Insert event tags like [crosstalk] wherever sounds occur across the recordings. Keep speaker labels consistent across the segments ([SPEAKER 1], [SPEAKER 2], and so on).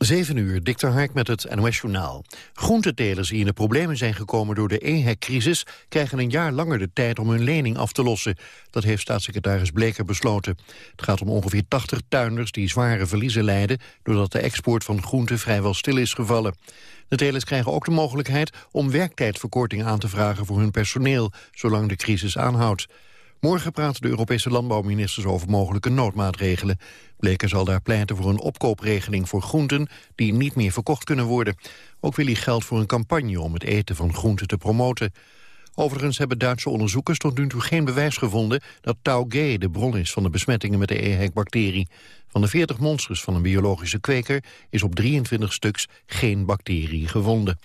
[SPEAKER 1] 7 uur, Dikter Hark met het NOS-journaal. Groentetelers die in de problemen zijn gekomen door de EHEC-crisis... krijgen een jaar langer de tijd om hun lening af te lossen. Dat heeft staatssecretaris Bleker besloten. Het gaat om ongeveer 80 tuinders die zware verliezen lijden... doordat de export van groenten vrijwel stil is gevallen. De telers krijgen ook de mogelijkheid om werktijdverkorting aan te vragen voor hun personeel... zolang de crisis aanhoudt. Morgen praten de Europese landbouwministers over mogelijke noodmaatregelen. Bleker zal daar pleiten voor een opkoopregeling voor groenten die niet meer verkocht kunnen worden. Ook wil hij geld voor een campagne om het eten van groenten te promoten. Overigens hebben Duitse onderzoekers tot nu toe geen bewijs gevonden dat tau G de bron is van de besmettingen met de EHEC-bacterie. Van de 40 monsters van een biologische kweker is op 23 stuks geen bacterie gevonden.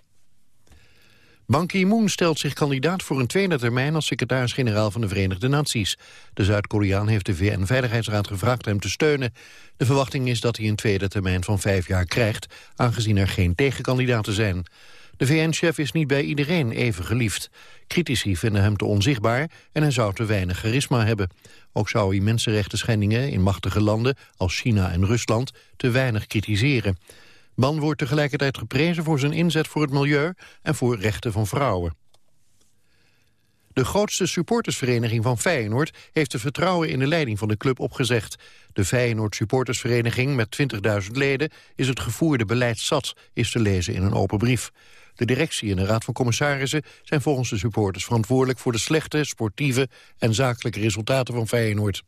[SPEAKER 1] Ban Ki-moon stelt zich kandidaat voor een tweede termijn als secretaris-generaal van de Verenigde Naties. De Zuid-Koreaan heeft de VN-veiligheidsraad gevraagd hem te steunen. De verwachting is dat hij een tweede termijn van vijf jaar krijgt, aangezien er geen tegenkandidaten zijn. De VN-chef is niet bij iedereen even geliefd. Critici vinden hem te onzichtbaar en hij zou te weinig charisma hebben. Ook zou hij mensenrechten schendingen in machtige landen als China en Rusland te weinig kritiseren. Ban wordt tegelijkertijd geprezen voor zijn inzet voor het milieu en voor rechten van vrouwen. De grootste supportersvereniging van Feyenoord heeft de vertrouwen in de leiding van de club opgezegd. De Feyenoord supportersvereniging met 20.000 leden is het gevoerde beleid zat, is te lezen in een open brief. De directie en de raad van commissarissen zijn volgens de supporters verantwoordelijk voor de slechte, sportieve en zakelijke resultaten van Feyenoord.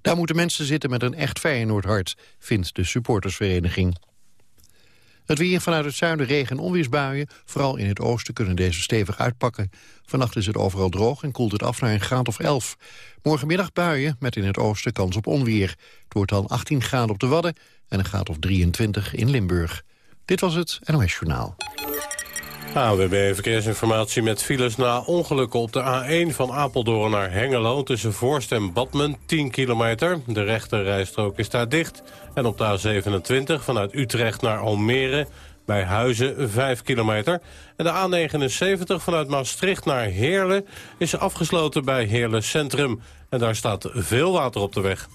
[SPEAKER 1] Daar moeten mensen zitten met een echt Feyenoordhart, vindt de supportersvereniging. Het weer vanuit het zuiden regen en onweersbuien. Vooral in het oosten kunnen deze stevig uitpakken. Vannacht is het overal droog en koelt het af naar een graad of 11. Morgenmiddag buien met in het oosten kans op onweer. Het wordt dan 18 graden op de Wadden en een graad of 23 in Limburg. Dit was het NOS Journaal.
[SPEAKER 2] AWB Verkeersinformatie met files na ongelukken op de A1 van Apeldoorn naar Hengelo... tussen Voorst en Badmen, 10 kilometer. De rechte rijstrook is daar dicht. En op de A27 vanuit Utrecht naar Almere bij Huizen 5 kilometer. En de A79 vanuit Maastricht naar Heerlen is afgesloten bij Heerlen Centrum. En daar staat veel water op de weg.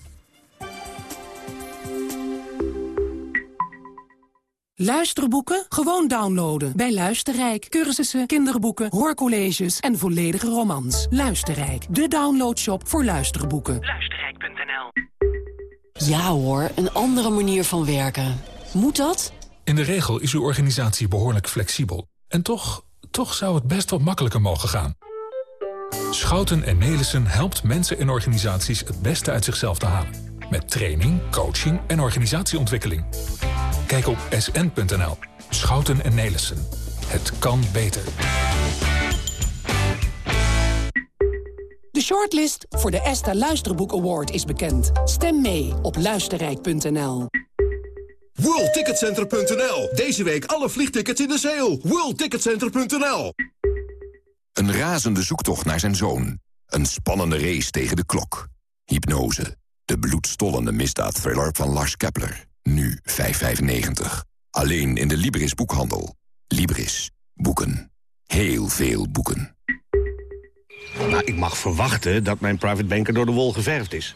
[SPEAKER 3] Luisterboeken? Gewoon downloaden. Bij Luisterrijk. Cursussen, kinderboeken, hoorcolleges en volledige romans. Luisterrijk. De downloadshop voor luisterboeken. Luisterrijk.nl
[SPEAKER 4] Ja hoor, een andere manier van werken. Moet dat?
[SPEAKER 5] In de regel is uw organisatie behoorlijk flexibel. En toch, toch zou het best wat makkelijker mogen gaan. Schouten en Nelissen helpt mensen en organisaties het beste uit zichzelf te halen. Met training, coaching en organisatieontwikkeling. Kijk op sn.nl. Schouten en Nelissen. Het kan beter.
[SPEAKER 3] De shortlist voor de ESTA Luisterboek Award is bekend. Stem mee op luisterrijk.nl.
[SPEAKER 6] WorldTicketCenter.nl. Deze week alle vliegtickets in de sale. WorldTicketCenter.nl.
[SPEAKER 7] Een razende zoektocht naar zijn zoon. Een spannende race tegen de klok. Hypnose. De bloedstollende misdaadthriller van Lars Kepler. Nu 5,95. Alleen in de Libris boekhandel. Libris. Boeken. Heel veel boeken.
[SPEAKER 8] Nou, ik mag verwachten dat mijn private banker door de wol geverfd is.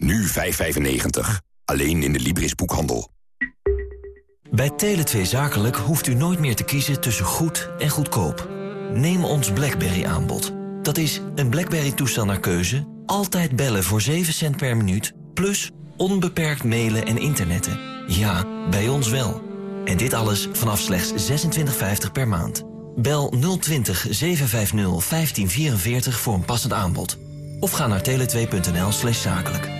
[SPEAKER 7] Nu 5,95. Alleen in de Libris boekhandel.
[SPEAKER 9] Bij Tele2 Zakelijk hoeft u nooit meer te kiezen tussen goed en goedkoop. Neem ons BlackBerry aanbod. Dat is een BlackBerry-toestel naar keuze, altijd bellen voor 7 cent per minuut... plus onbeperkt mailen en internetten. Ja, bij ons wel. En dit alles vanaf slechts 26,50 per maand. Bel 020 750 1544 voor een passend aanbod. Of ga naar tele2.nl slash zakelijk.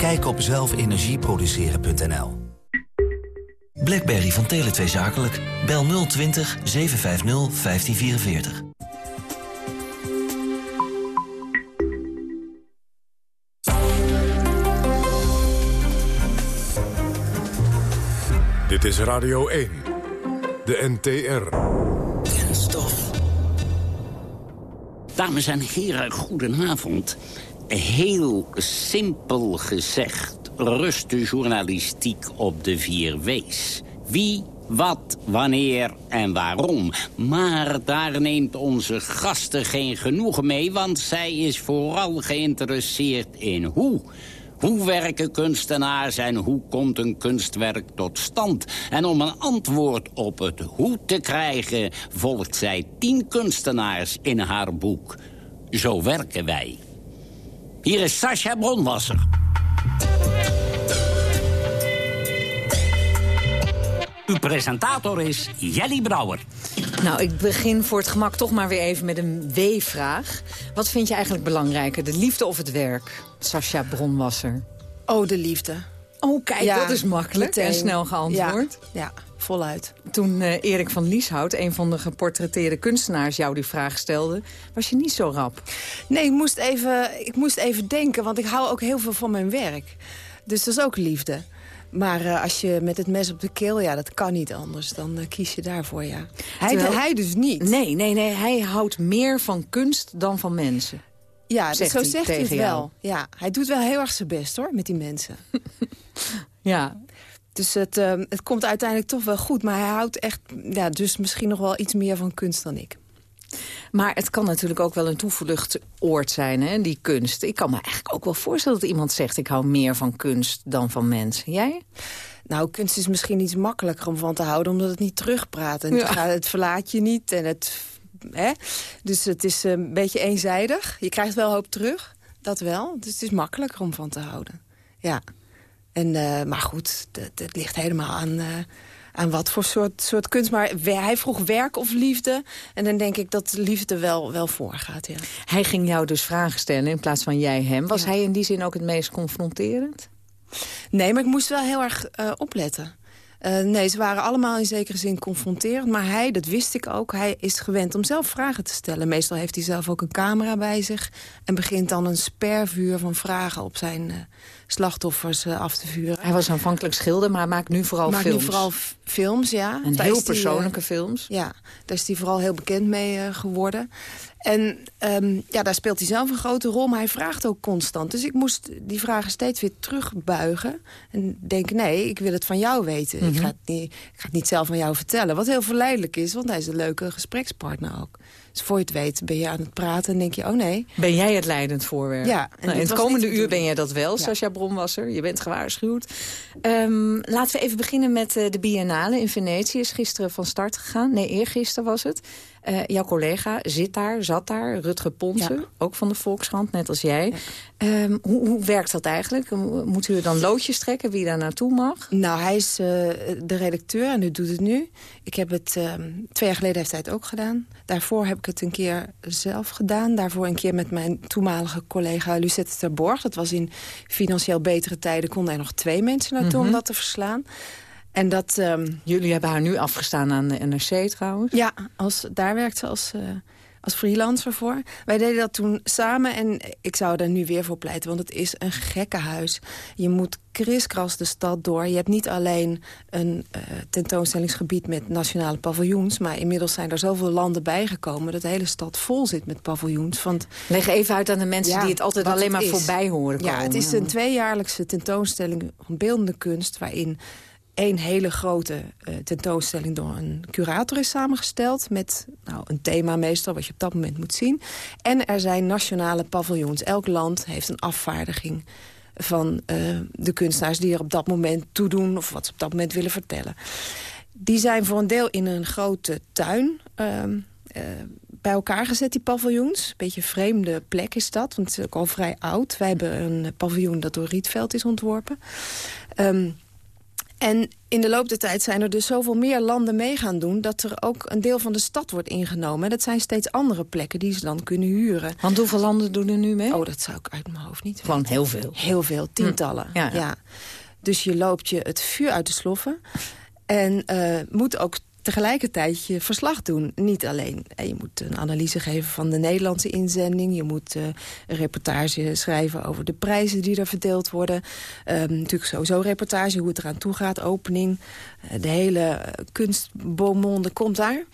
[SPEAKER 10] Kijk op zelfenergieproduceren.nl
[SPEAKER 9] Blackberry van Tele2 Zakelijk. Bel 020 750 1544.
[SPEAKER 11] Dit is Radio 1. De NTR.
[SPEAKER 12] Kenstof. Dames en heren, goedenavond. Heel simpel gezegd rust de journalistiek op de vier W's. Wie, wat, wanneer en waarom. Maar daar neemt onze gasten geen genoegen mee... want zij is vooral geïnteresseerd in hoe... Hoe werken kunstenaars en hoe komt een kunstwerk tot stand? En om een antwoord op het hoe te krijgen... volgt zij tien kunstenaars in haar boek. Zo werken wij. Hier is Sascha Bronwasser. Uw presentator is Jelly Brouwer.
[SPEAKER 13] Nou, ik begin voor het gemak toch maar weer even met een W-vraag. Wat vind je eigenlijk belangrijker, de liefde of het werk? Sascha Bronwasser.
[SPEAKER 14] Oh, de liefde.
[SPEAKER 13] Oh, kijk,
[SPEAKER 14] Ja,
[SPEAKER 13] dat is makkelijk en snel geantwoord.
[SPEAKER 14] Ja, ja, voluit.
[SPEAKER 13] Toen eh, Erik van Lieshout, een van de geportretteerde kunstenaars... jou die vraag stelde, was je niet zo rap.
[SPEAKER 14] Nee, ik moest, even, ik moest even denken, want ik hou ook heel veel van mijn werk. Dus dat is ook liefde. Maar eh, als je met het mes op de keel, ja, dat kan niet anders. Dan eh, kies je daarvoor, ja. Hij,
[SPEAKER 13] Terwijl-
[SPEAKER 14] hij dus niet.
[SPEAKER 13] Nee, nee, nee, hij houdt meer van kunst dan van mensen.
[SPEAKER 14] Ja, dus
[SPEAKER 13] zegt
[SPEAKER 14] zo
[SPEAKER 13] hij
[SPEAKER 14] zegt hij het
[SPEAKER 13] jou.
[SPEAKER 14] wel. Ja, hij doet wel heel erg zijn best, hoor, met die mensen. [laughs]
[SPEAKER 13] Ja.
[SPEAKER 14] Dus het, eh, het komt uiteindelijk toch wel goed. Maar hij houdt echt, ja, dus misschien nog wel iets meer van kunst dan ik.
[SPEAKER 13] Maar het kan natuurlijk ook wel een toevluchtsoord zijn, hè, die kunst. Ik kan me eigenlijk ook wel voorstellen dat iemand zegt... ik hou meer van kunst dan van mensen. Jij?
[SPEAKER 14] Nou, kunst is misschien iets makkelijker om van te houden... omdat het niet terugpraat. En
[SPEAKER 13] Ja.
[SPEAKER 14] het verlaat je niet. En het, hè? Dus het is een beetje eenzijdig. Je krijgt wel hoop terug. Dat wel. Dus het is makkelijker om van te houden. Ja. En, eh, maar goed, het, ligt helemaal aan, eh, aan wat voor soort, soort kunst. Maar hij vroeg werk of liefde. En dan denk ik dat liefde wel, wel voorgaat, ja.
[SPEAKER 13] Hij ging jou dus vragen stellen in plaats van jij hem. Was hij in die zin ook het meest confronterend?
[SPEAKER 14] Nee, maar ik moest wel heel erg eh, opletten. Eh, nee, ze waren allemaal in zekere zin confronterend. Maar hij, dat wist ik ook, hij is gewend om zelf vragen te stellen. Meestal heeft hij zelf ook een camera bij zich... en begint dan een spervuur van vragen op zijn eh, slachtoffers eh, af te vuren.
[SPEAKER 13] Hij was aanvankelijk schilder, maar maakt nu vooral
[SPEAKER 14] Maakt
[SPEAKER 13] films.
[SPEAKER 14] nu vooral films, ja.
[SPEAKER 13] En
[SPEAKER 14] Daar
[SPEAKER 13] heel persoonlijke films.
[SPEAKER 14] Ja, daar is hij vooral heel bekend mee geworden. En ehm, ja, daar speelt hij zelf een grote rol, maar hij vraagt ook constant. Dus ik moest die vragen steeds weer terugbuigen. En denken, nee, ik wil het van jou weten. ik,
[SPEAKER 13] Mhm.
[SPEAKER 14] ga het niet, ik ga het niet zelf aan jou vertellen. Wat heel verleidelijk is, want hij is een leuke gesprekspartner ook. Dus voor je het weet ben je aan het praten en denk je, oh nee.
[SPEAKER 13] Ben jij het leidend voorwerp?
[SPEAKER 14] Ja, en
[SPEAKER 13] Nou, in het komende uur ben jij dat wel,
[SPEAKER 14] Ja.
[SPEAKER 13] Sascha Bronwasser. Je bent gewaarschuwd. Ehm, laten we even beginnen met eh, de Biennale in Venetië. Is gisteren van start gegaan. Nee, eergisteren was het. Eh, jouw collega zit daar, zat daar, Rutger Ponsen, ook van de Volkskrant, net als jij. Ehm, hoe, hoe werkt dat eigenlijk? Moet u dan loodjes trekken wie daar naartoe mag?
[SPEAKER 14] Nou, hij is eh, de redacteur en hij doet het nu. Ik heb het ehm, twee jaar geleden heeft hij het ook gedaan. Daarvoor heb ik het een keer zelf gedaan. Daarvoor een keer met mijn toenmalige collega Lucette Terborg. Dat was in financieel betere tijden. Konden er nog twee mensen naartoe
[SPEAKER 13] Mhm.
[SPEAKER 14] om dat te verslaan. En dat... ehm,
[SPEAKER 13] Jullie hebben haar nu afgestaan aan de NRC trouwens.
[SPEAKER 14] ja, als, daar werkt ze als, eh, als freelancer voor. Wij deden dat toen samen en ik zou er nu weer voor pleiten... want het is een gekke huis. Je moet kriskras de stad door. Je hebt niet alleen een eh, tentoonstellingsgebied met nationale paviljoens... maar inmiddels zijn er zoveel landen bijgekomen... dat de hele stad vol zit met paviljoens. Want,
[SPEAKER 13] Leg even uit aan de mensen
[SPEAKER 14] Ja,
[SPEAKER 13] die het altijd alleen
[SPEAKER 14] het
[SPEAKER 13] maar
[SPEAKER 14] is.
[SPEAKER 13] voorbij horen komen.
[SPEAKER 14] Ja, het is een tweejaarlijkse tentoonstelling van beeldende kunst... waarin één hele grote eh, tentoonstelling door een curator is samengesteld... met nou, een thema meestal, wat je op dat moment moet zien. En er zijn nationale paviljoens. Elk land heeft een afvaardiging van eh, de kunstenaars... die er op dat moment toe doen of wat ze op dat moment willen vertellen. Die zijn voor een deel in een grote tuin... ehm, bij elkaar gezet, die paviljoens. Een beetje een vreemde plek is dat, want het is ook al vrij oud. Wij hebben een paviljoen dat door Rietveld is ontworpen. Um, en in de loop der tijd zijn er dus zoveel meer landen mee gaan doen... dat er ook een deel van de stad wordt ingenomen. En dat zijn steeds andere plekken die ze dan kunnen huren.
[SPEAKER 13] Want hoeveel landen doen er nu mee?
[SPEAKER 14] Oh, dat zou ik uit mijn hoofd niet
[SPEAKER 13] Gewoon heel veel?
[SPEAKER 14] Heel veel, tientallen. Hm. Ja, ja. Dus je loopt je het vuur uit de sloffen... en uh, moet ook tegelijkertijd je verslag doen. Niet alleen. Je moet een analyse geven van de Nederlandse inzending. Je moet uh, een reportage schrijven over de prijzen die er verdeeld worden. Um, natuurlijk sowieso een reportage, hoe het eraan toe gaat, opening. Uh, de hele kunstbomonde komt daar.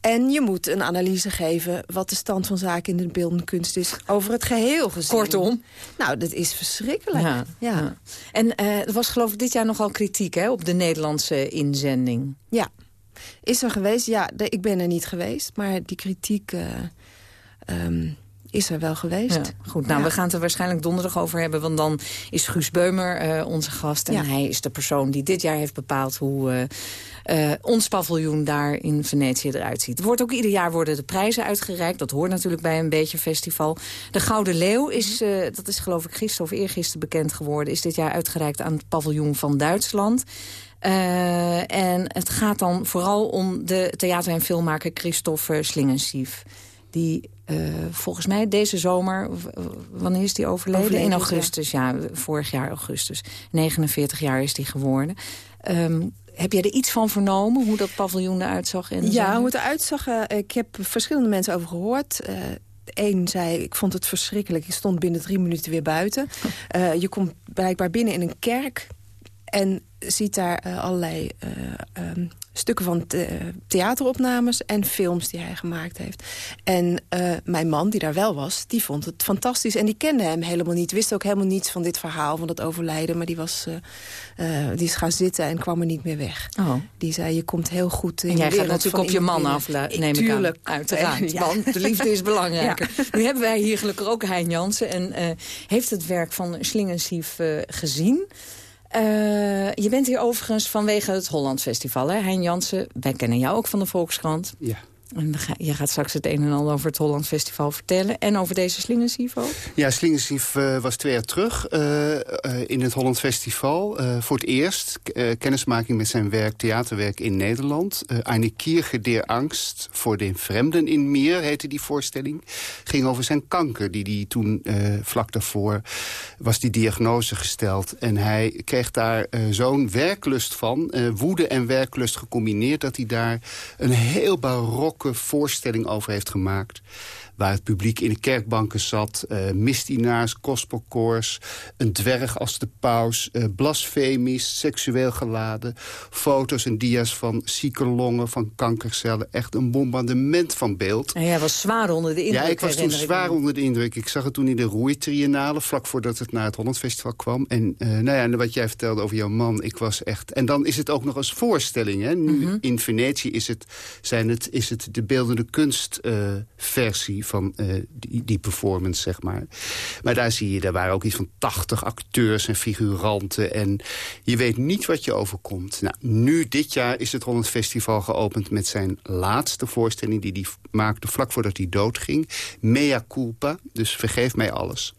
[SPEAKER 14] En je moet een analyse geven wat de stand van zaken in de beeldende kunst is... over het geheel gezien.
[SPEAKER 13] Kortom?
[SPEAKER 14] Nou, dat is verschrikkelijk. Ja, ja.
[SPEAKER 13] En uh, er was geloof ik dit jaar nogal kritiek hè, op de Nederlandse inzending.
[SPEAKER 14] Ja. Is er geweest? Ja, ik ben er niet geweest. Maar die kritiek uh, um, is er wel geweest. Ja,
[SPEAKER 13] goed, nou, we gaan het er waarschijnlijk donderdag over hebben. Want dan is Guus Beumer uh, onze gast. En ja. hij is de persoon die dit jaar heeft bepaald... hoe uh, ons paviljoen daar in Venetië eruit ziet. Er wordt ook ieder jaar worden de prijzen uitgereikt. Dat hoort natuurlijk bij een beetje festival. De Gouden Leeuw is, dat is geloof ik gisteren of eergisteren bekend geworden... is dit jaar uitgereikt aan het paviljoen van Duitsland... Uh, en het gaat dan vooral om de theater- en filmmaker Christophe Slingensief. Die uh, volgens mij deze zomer, wanneer is die overleden? overleden In augustus, ja. ja. vorig jaar augustus. 49 jaar is die geworden. Um, heb jij er iets van vernomen, hoe dat paviljoen eruit zag?
[SPEAKER 14] Ja, hoe het eruit zag, uh, ik heb verschillende mensen over gehoord. Eén zei, ik vond het verschrikkelijk. Ik stond binnen drie minuten weer buiten. [laughs] Je komt blijkbaar binnen in een kerk. En ziet daar uh, allerlei uh, um, stukken van the theateropnames en films die hij gemaakt heeft. En uh, mijn man, die daar wel was, die vond het fantastisch. En die kende hem helemaal niet, wist ook helemaal niets van dit verhaal, van het overlijden. Maar die, was, die is gaan zitten en kwam er niet meer weg.
[SPEAKER 13] Oh.
[SPEAKER 14] Die zei, je komt heel goed in
[SPEAKER 13] en jij
[SPEAKER 14] gaat
[SPEAKER 13] natuurlijk op je man af, neem
[SPEAKER 14] Tuurlijk.
[SPEAKER 13] ik aan. Uiteraard, [laughs] ja. want de liefde is belangrijker. [laughs] Ja. Nu hebben wij hier gelukkig ook Hein Jansen. En heeft het werk van Slingensief gezien... Uh, je bent hier overigens vanwege het Holland Festival, hè? Hein Jansen, wij kennen jou ook van de Volkskrant.
[SPEAKER 15] Ja.
[SPEAKER 13] En je gaat straks het een en ander over het Holland Festival vertellen. En over deze Slingensief ook?
[SPEAKER 15] Ja, Slingensief uh, was twee jaar terug uh, uh, in het Holland Festival. voor het eerst kennismaking met zijn werk, theaterwerk in Nederland. Eine Kirche der Angst voor de Fremden in Meer heette die voorstelling. Ging over zijn kanker, die hij toen vlak daarvoor was die diagnose gesteld. En hij kreeg daar zo'n werklust van, woede en werklust gecombineerd... dat hij daar een heel barok voorstelling over heeft gemaakt waar het publiek in de kerkbanken zat. Uh, misdienaars, gospelkoors, een dwerg als de paus... Uh, blasfemisch, seksueel geladen. Foto's en dia's van zieke longen, van kankercellen. Echt een bombardement van beeld.
[SPEAKER 13] En jij was zwaar onder de indruk.
[SPEAKER 15] Ja, ik was toen zwaar onder de indruk. Ik zag het toen in de Roeitriennale, vlak voordat het naar het Holland Festival kwam. En uh, nou ja, en wat jij vertelde over jouw man, ik was echt... En dan is het ook nog als voorstelling. Hè? Nu mm -hmm. in Venetië is het, zijn het, is het de beeldende kunstversie van uh, die, performance, zeg maar. Maar daar zie je, daar waren ook iets van 80 acteurs en figuranten. En je weet niet wat je overkomt. Nou, nu, dit jaar, is het Holland Festival geopend met zijn laatste voorstelling... die hij maakte vlak voordat hij doodging. Mea culpa, dus vergeef mij alles.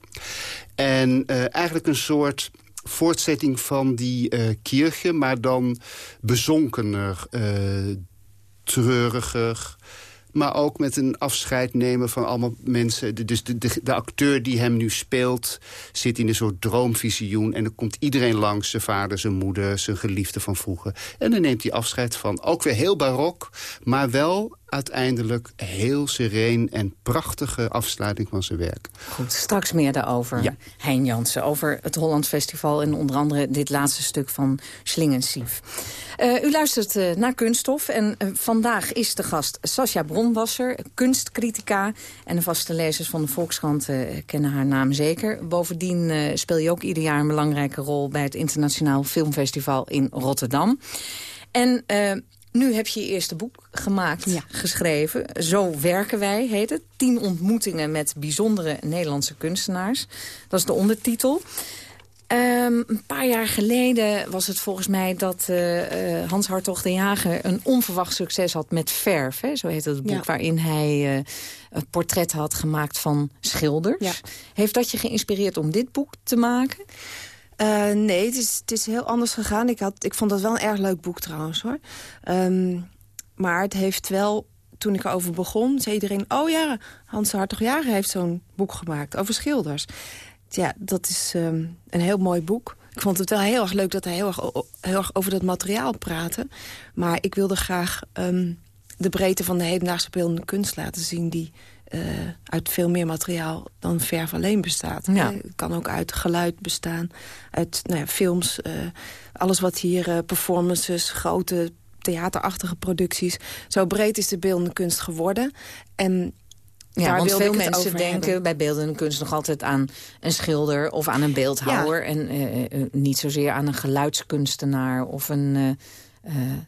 [SPEAKER 15] En uh, eigenlijk een soort voortzetting van die uh, maar dan bezonkener, uh, treuriger maar ook met een afscheid nemen van allemaal mensen. Dus de, de, acteur die hem nu speelt zit in een soort droomvisioen... en dan komt iedereen langs, zijn vader, zijn moeder, zijn geliefde van vroeger. En dan neemt hij afscheid van. Ook weer heel barok, maar wel uiteindelijk heel sereen en prachtige afsluiting van zijn werk.
[SPEAKER 13] Goed, straks meer daarover. Ja. Hein Jansen, over het Holland Festival... en onder andere dit laatste stuk van Slingensief. Uh, u luistert uh, naar Kunststof en uh, vandaag is de gast Sascha Bronwasser... kunstcritica en de vaste lezers van de Volkskrant kennen haar naam zeker. Bovendien speel je ook ieder jaar een belangrijke rol... bij het Internationaal Filmfestival in Rotterdam. En nu heb je je eerste boek gemaakt, ja. geschreven. Zo werken wij, heet het. Tien ontmoetingen met bijzondere Nederlandse kunstenaars. Dat is de ondertitel. Ehm, een paar jaar geleden was het volgens mij dat uh, Hans Hartog de Jager... een onverwacht succes had met Verf. Hè? Zo heet het boek waarin hij uh, een portret had gemaakt van schilders. Heeft dat je geïnspireerd om dit boek te maken?
[SPEAKER 14] Nee, het is, het is heel anders gegaan. Ik, had, ik vond dat wel een erg leuk boek trouwens. hoor. Um, maar het heeft wel toen ik erover begon, zei iedereen... oh ja, Hans Hartog Jager heeft zo'n boek gemaakt over schilders. Ja, dat is ehm, een heel mooi boek. Ik vond het wel heel erg leuk dat hij heel erg, heel erg over dat materiaal praatte. Maar ik wilde graag ehm, de breedte van de hedendaagse beeldende kunst laten zien... die uh, uit veel meer materiaal dan verf alleen bestaat. Ja. Het kan ook uit geluid bestaan, uit nou ja, films... Uh, alles wat hier, uh, performances, grote theaterachtige producties. Zo breed is de beeldende kunst geworden. En
[SPEAKER 13] ja, Daar want veel mensen denken bij beeldende kunst nog altijd aan een schilder of aan een beeldhouwer. En uh, niet zozeer aan een geluidskunstenaar of een... Uh,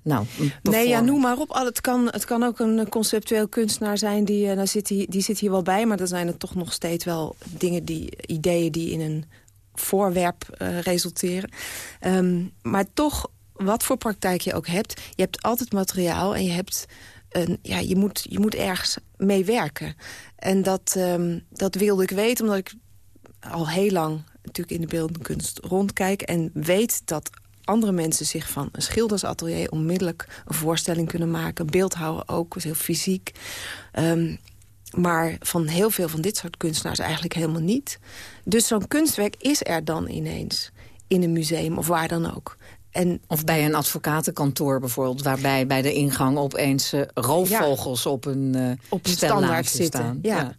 [SPEAKER 13] nou,
[SPEAKER 14] nee, ja, noem maar op. Het kan, het kan ook een conceptueel kunstenaar zijn, die, uh, zit hier, die zit hier wel bij. Maar dan zijn er toch nog steeds wel dingen, die, ideeën die in een voorwerp resulteren. Um, maar toch wat voor praktijk je ook hebt... je hebt altijd materiaal en je, hebt een, ja, je, moet, je moet ergens mee werken. En dat, um, dat wilde ik weten, omdat ik al heel lang natuurlijk in de beeldende kunst rondkijk... en weet dat andere mensen zich van een schildersatelier... onmiddellijk een voorstelling kunnen maken. Beeldhouden ook, is heel fysiek. Um, maar van heel veel van dit soort kunstenaars eigenlijk helemaal niet. Dus zo'n kunstwerk is er dan ineens in een museum of waar dan ook.
[SPEAKER 13] En, of bij een advocatenkantoor bijvoorbeeld... waarbij bij de ingang opeens uh, roofvogels op een, uh,
[SPEAKER 14] op een standaard zitten. ja.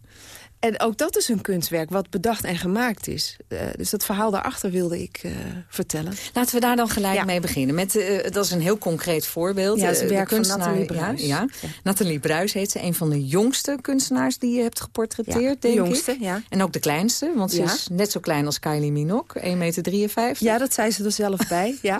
[SPEAKER 14] En ook dat is een kunstwerk wat bedacht en gemaakt is. Uh, dus dat verhaal daarachter wilde ik uh, vertellen.
[SPEAKER 13] Laten we daar dan gelijk ja. mee beginnen. Met, uh, dat is een heel concreet voorbeeld.
[SPEAKER 14] Ja, het werk van Nathalie Bruis.
[SPEAKER 13] Ja, ja. Nathalie Bruis heet ze. Een van de jongste kunstenaars die je hebt geportretteerd, denk
[SPEAKER 14] jongste,
[SPEAKER 13] ik.
[SPEAKER 14] Ja.
[SPEAKER 13] En ook de kleinste, want ze is net zo klein als Kylie Minogue. 1,53 meter.
[SPEAKER 14] Ja, dat zei ze er zelf bij. ja.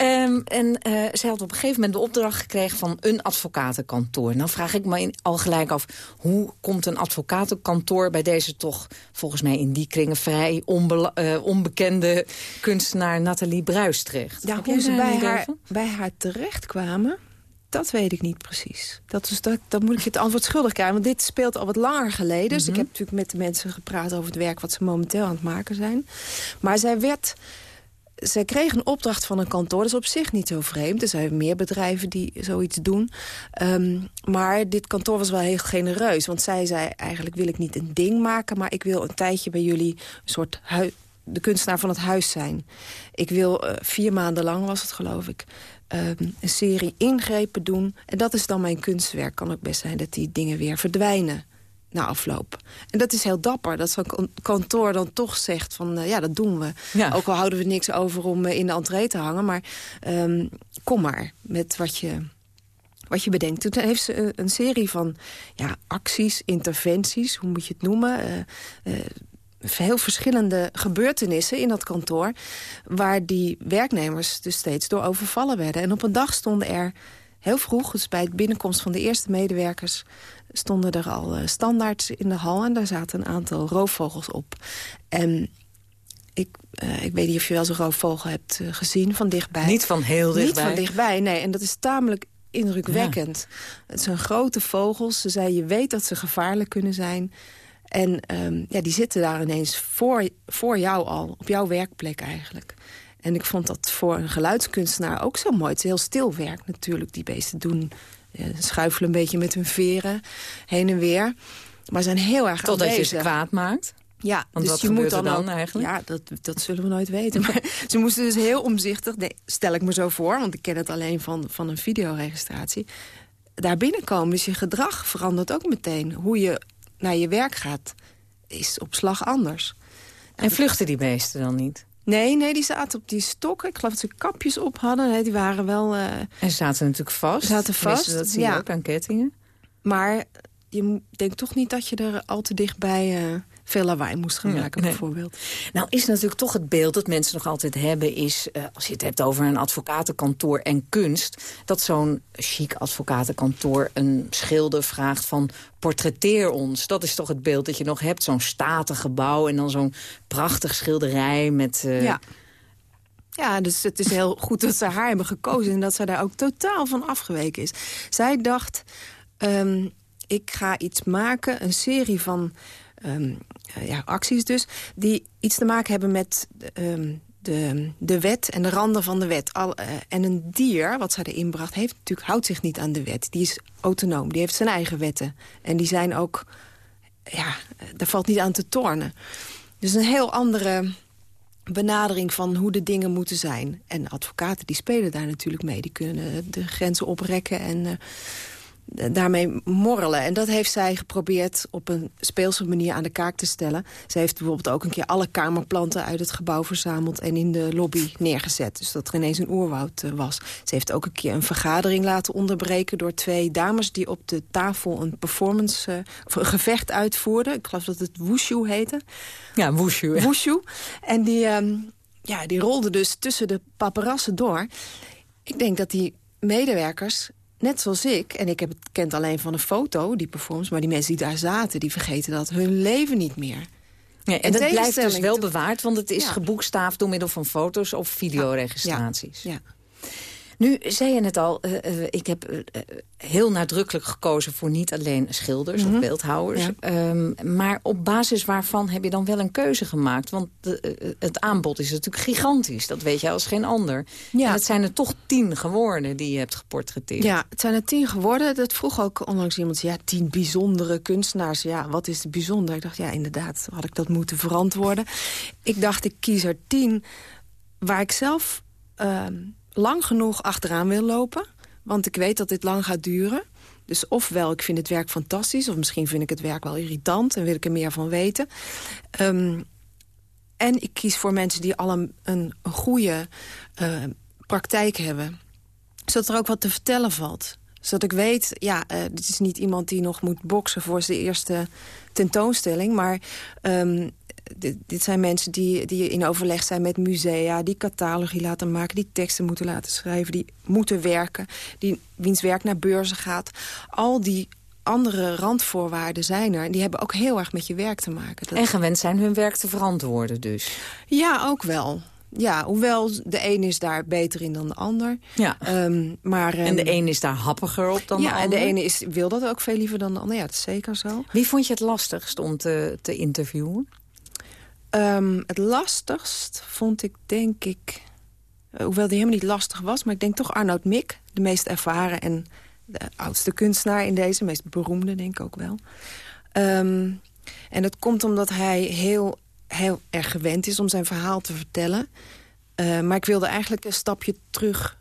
[SPEAKER 13] um, [laughs] en ze had op een gegeven moment de opdracht gekregen van een advocatenkantoor. Nou vraag ik me al gelijk af, hoe komt een advocatenkantoor kantoor bij deze toch volgens mij in die kringen vrij uh, onbekende kunstenaar Nathalie Bruis terecht.
[SPEAKER 14] Ja, hoe ze bij haar, bij haar terecht kwamen, dat weet ik niet precies. Dat is, dat, dat moet ik je het antwoord schuldig krijgen. Want dit speelt al wat langer geleden. Dus ik mhm. heb natuurlijk met de mensen gepraat over het werk... wat ze momenteel aan het maken zijn. Maar zij werd zij kreeg een opdracht van een kantoor. Dat is op zich niet zo vreemd. Er zijn meer bedrijven die zoiets doen. Um, maar dit kantoor was wel heel genereus. Want zij zei, eigenlijk wil ik niet een ding maken... maar ik wil een tijdje bij jullie een soort de kunstenaar van het huis zijn. Ik wil uh, vier maanden lang, was het geloof ik... Um, een serie ingrepen doen. En dat is dan mijn kunstwerk. Kan ook best zijn dat die dingen weer verdwijnen na afloop. En dat is heel dapper, dat zo'n kantoor dan toch zegt van... Uh, ja, dat doen we. Ook al houden we niks over om uh, in de entree te hangen... maar um, kom maar met wat je, wat je bedenkt. Toen heeft ze een serie van ja, acties, interventies, hoe moet je het noemen... Uh, heel verschillende gebeurtenissen in dat kantoor... waar die werknemers dus steeds door overvallen werden. En op een dag stonden er heel vroeg, dus bij het binnenkomst van de eerste medewerkers stonden er al uh, standaards in de hal... en daar zaten een aantal roofvogels op. En ik, uh, ik weet niet of je wel zo'n roofvogel hebt uh, gezien van dichtbij.
[SPEAKER 13] Niet van heel dichtbij?
[SPEAKER 14] Niet van dichtbij, nee. En dat is tamelijk indrukwekkend. Ja. Het zijn grote vogels. Ze zei, je weet dat ze gevaarlijk kunnen zijn... En um, ja, die zitten daar ineens voor, voor jou al, op jouw werkplek eigenlijk. En ik vond dat voor een geluidskunstenaar ook zo mooi. Het is heel stil werk natuurlijk. Die beesten doen schuifelen een beetje met hun veren heen en weer. Maar zijn heel erg
[SPEAKER 13] Totdat je ze kwaad maakt?
[SPEAKER 14] Ja,
[SPEAKER 13] Want
[SPEAKER 14] dus je moet dan,
[SPEAKER 13] dan eigenlijk?
[SPEAKER 14] Ja, dat, dat zullen we nooit weten. Maar [laughs] ze moesten dus heel omzichtig, stel ik me zo voor... want ik ken het alleen van, van een videoregistratie... daar binnenkomen, dus je gedrag verandert ook meteen. Hoe je naar je werk gaat, is op slag anders.
[SPEAKER 13] En vluchten die beesten dan niet?
[SPEAKER 14] Nee, nee, die zaten op die stokken. Ik geloof dat ze kapjes op hadden. Nee, die waren wel... Uh...
[SPEAKER 13] En ze zaten natuurlijk vast.
[SPEAKER 14] zaten vast,
[SPEAKER 13] dat zie je ook aan kettingen.
[SPEAKER 14] Maar je denkt toch niet dat je er al te dichtbij uh, veel lawaai moest gaan maken,
[SPEAKER 13] nee.
[SPEAKER 14] bijvoorbeeld.
[SPEAKER 13] Nou is natuurlijk toch het beeld dat mensen nog altijd hebben... is, eh, als je het hebt over een advocatenkantoor en kunst... dat zo'n chic advocatenkantoor een schilder vraagt van... portretteer ons. Dat is toch het beeld dat je nog hebt. Zo'n statig gebouw en dan zo'n prachtig schilderij met... eh,
[SPEAKER 14] Ja. Ja, dus het is heel goed dat ze haar hebben gekozen... en dat zij daar ook totaal van afgeweken is. Zij dacht, ehm, ik ga iets maken, een serie van ehm, eh, ja, acties dus... die iets te maken hebben met ehm, de, de wet en de randen van de wet. Al, eh, en een dier, wat zij erin bracht, heeft natuurlijk, houdt zich niet aan de wet. Die is autonoom, die heeft zijn eigen wetten. En die zijn ook, ja, eh, daar valt niet aan te tornen. Dus een heel andere benadering van hoe de dingen moeten zijn. En advocaten die spelen daar natuurlijk mee. Die kunnen de grenzen oprekken en eh, daarmee morrelen. En dat heeft zij geprobeerd op een speelse manier aan de kaak te stellen. Ze heeft bijvoorbeeld ook een keer alle kamerplanten uit het gebouw verzameld... en in de lobby neergezet. Dus dat er ineens een oerwoud eh, was. Ze heeft ook een keer een vergadering laten onderbreken... door twee dames die op de tafel een performance... eh, of een gevecht uitvoerden. Ik geloof dat het wushu heette.
[SPEAKER 13] Ja, wushu.
[SPEAKER 14] Wushu. En die, ehm, ja, die rolde dus tussen de paparazzen door. Ik denk dat die medewerkers, net zoals ik... en ik heb het kent alleen van een foto, die performance... maar die mensen die daar zaten, die vergeten dat hun leven niet meer.
[SPEAKER 13] Ja, en dat blijft dus wel bewaard, want het is
[SPEAKER 14] Ja.
[SPEAKER 13] geboekstaafd door middel van foto's of videoregistraties.
[SPEAKER 14] Ja.
[SPEAKER 13] Nu zei je het al, eh, eh, ik heb eh, heel nadrukkelijk gekozen voor niet alleen schilders
[SPEAKER 14] Mhm.
[SPEAKER 13] of beeldhouwers.
[SPEAKER 14] Ja.
[SPEAKER 13] Ehm, maar op basis waarvan heb je dan wel een keuze gemaakt? Want de, het aanbod is natuurlijk gigantisch, dat weet je als geen ander.
[SPEAKER 14] Ja.
[SPEAKER 13] En het zijn er toch tien geworden die je hebt geportretteerd.
[SPEAKER 14] Ja, het zijn er tien geworden. Dat vroeg ook onlangs iemand, ja, tien bijzondere kunstenaars. Ja, wat is bijzonder? Ik dacht, ja, inderdaad, had ik dat moeten verantwoorden. Ik dacht, ik kies er tien waar ik zelf ehm, lang genoeg achteraan wil lopen. Want ik weet dat dit lang gaat duren. Dus ofwel, ik vind het werk fantastisch... of misschien vind ik het werk wel irritant en wil ik er meer van weten. Ehm, en ik kies voor mensen die al een, een, goede eh, praktijk hebben zodat er ook wat te vertellen valt. Zodat ik weet, ja, eh dit is niet iemand die nog moet boksen voor zijn eerste tentoonstelling. Maar ehm, dit, dit zijn mensen die, die in overleg zijn met musea... die catalogie laten maken, die teksten moeten laten schrijven... die moeten werken, die, wiens werk naar beurzen gaat. Al die andere randvoorwaarden zijn er. En die hebben ook heel erg met je werk te maken. Dat-
[SPEAKER 13] En gewend zijn hun werk te verantwoorden dus.
[SPEAKER 14] ja, ook wel. Ja, hoewel de een is daar beter in dan de ander.
[SPEAKER 13] Ja.
[SPEAKER 14] Ehm, maar,
[SPEAKER 13] En de
[SPEAKER 14] ehm,
[SPEAKER 13] een is daar happiger op dan
[SPEAKER 14] ja,
[SPEAKER 13] de
[SPEAKER 14] en
[SPEAKER 13] ander.
[SPEAKER 14] de ene is, wil dat ook veel liever dan de ander. Ja, dat is zeker zo.
[SPEAKER 13] Wie vond je het lastigst om te, te interviewen?
[SPEAKER 14] Ehm, het lastigst vond ik, denk ik... eh, hoewel die helemaal niet lastig was... maar ik denk toch Arnoud Mik, de meest ervaren... en de oudste kunstenaar in deze, meest beroemde, denk ik ook wel. Ehm, en dat komt omdat hij heel, heel erg gewend is om zijn verhaal te vertellen. Eh, maar ik wilde eigenlijk een stapje terug.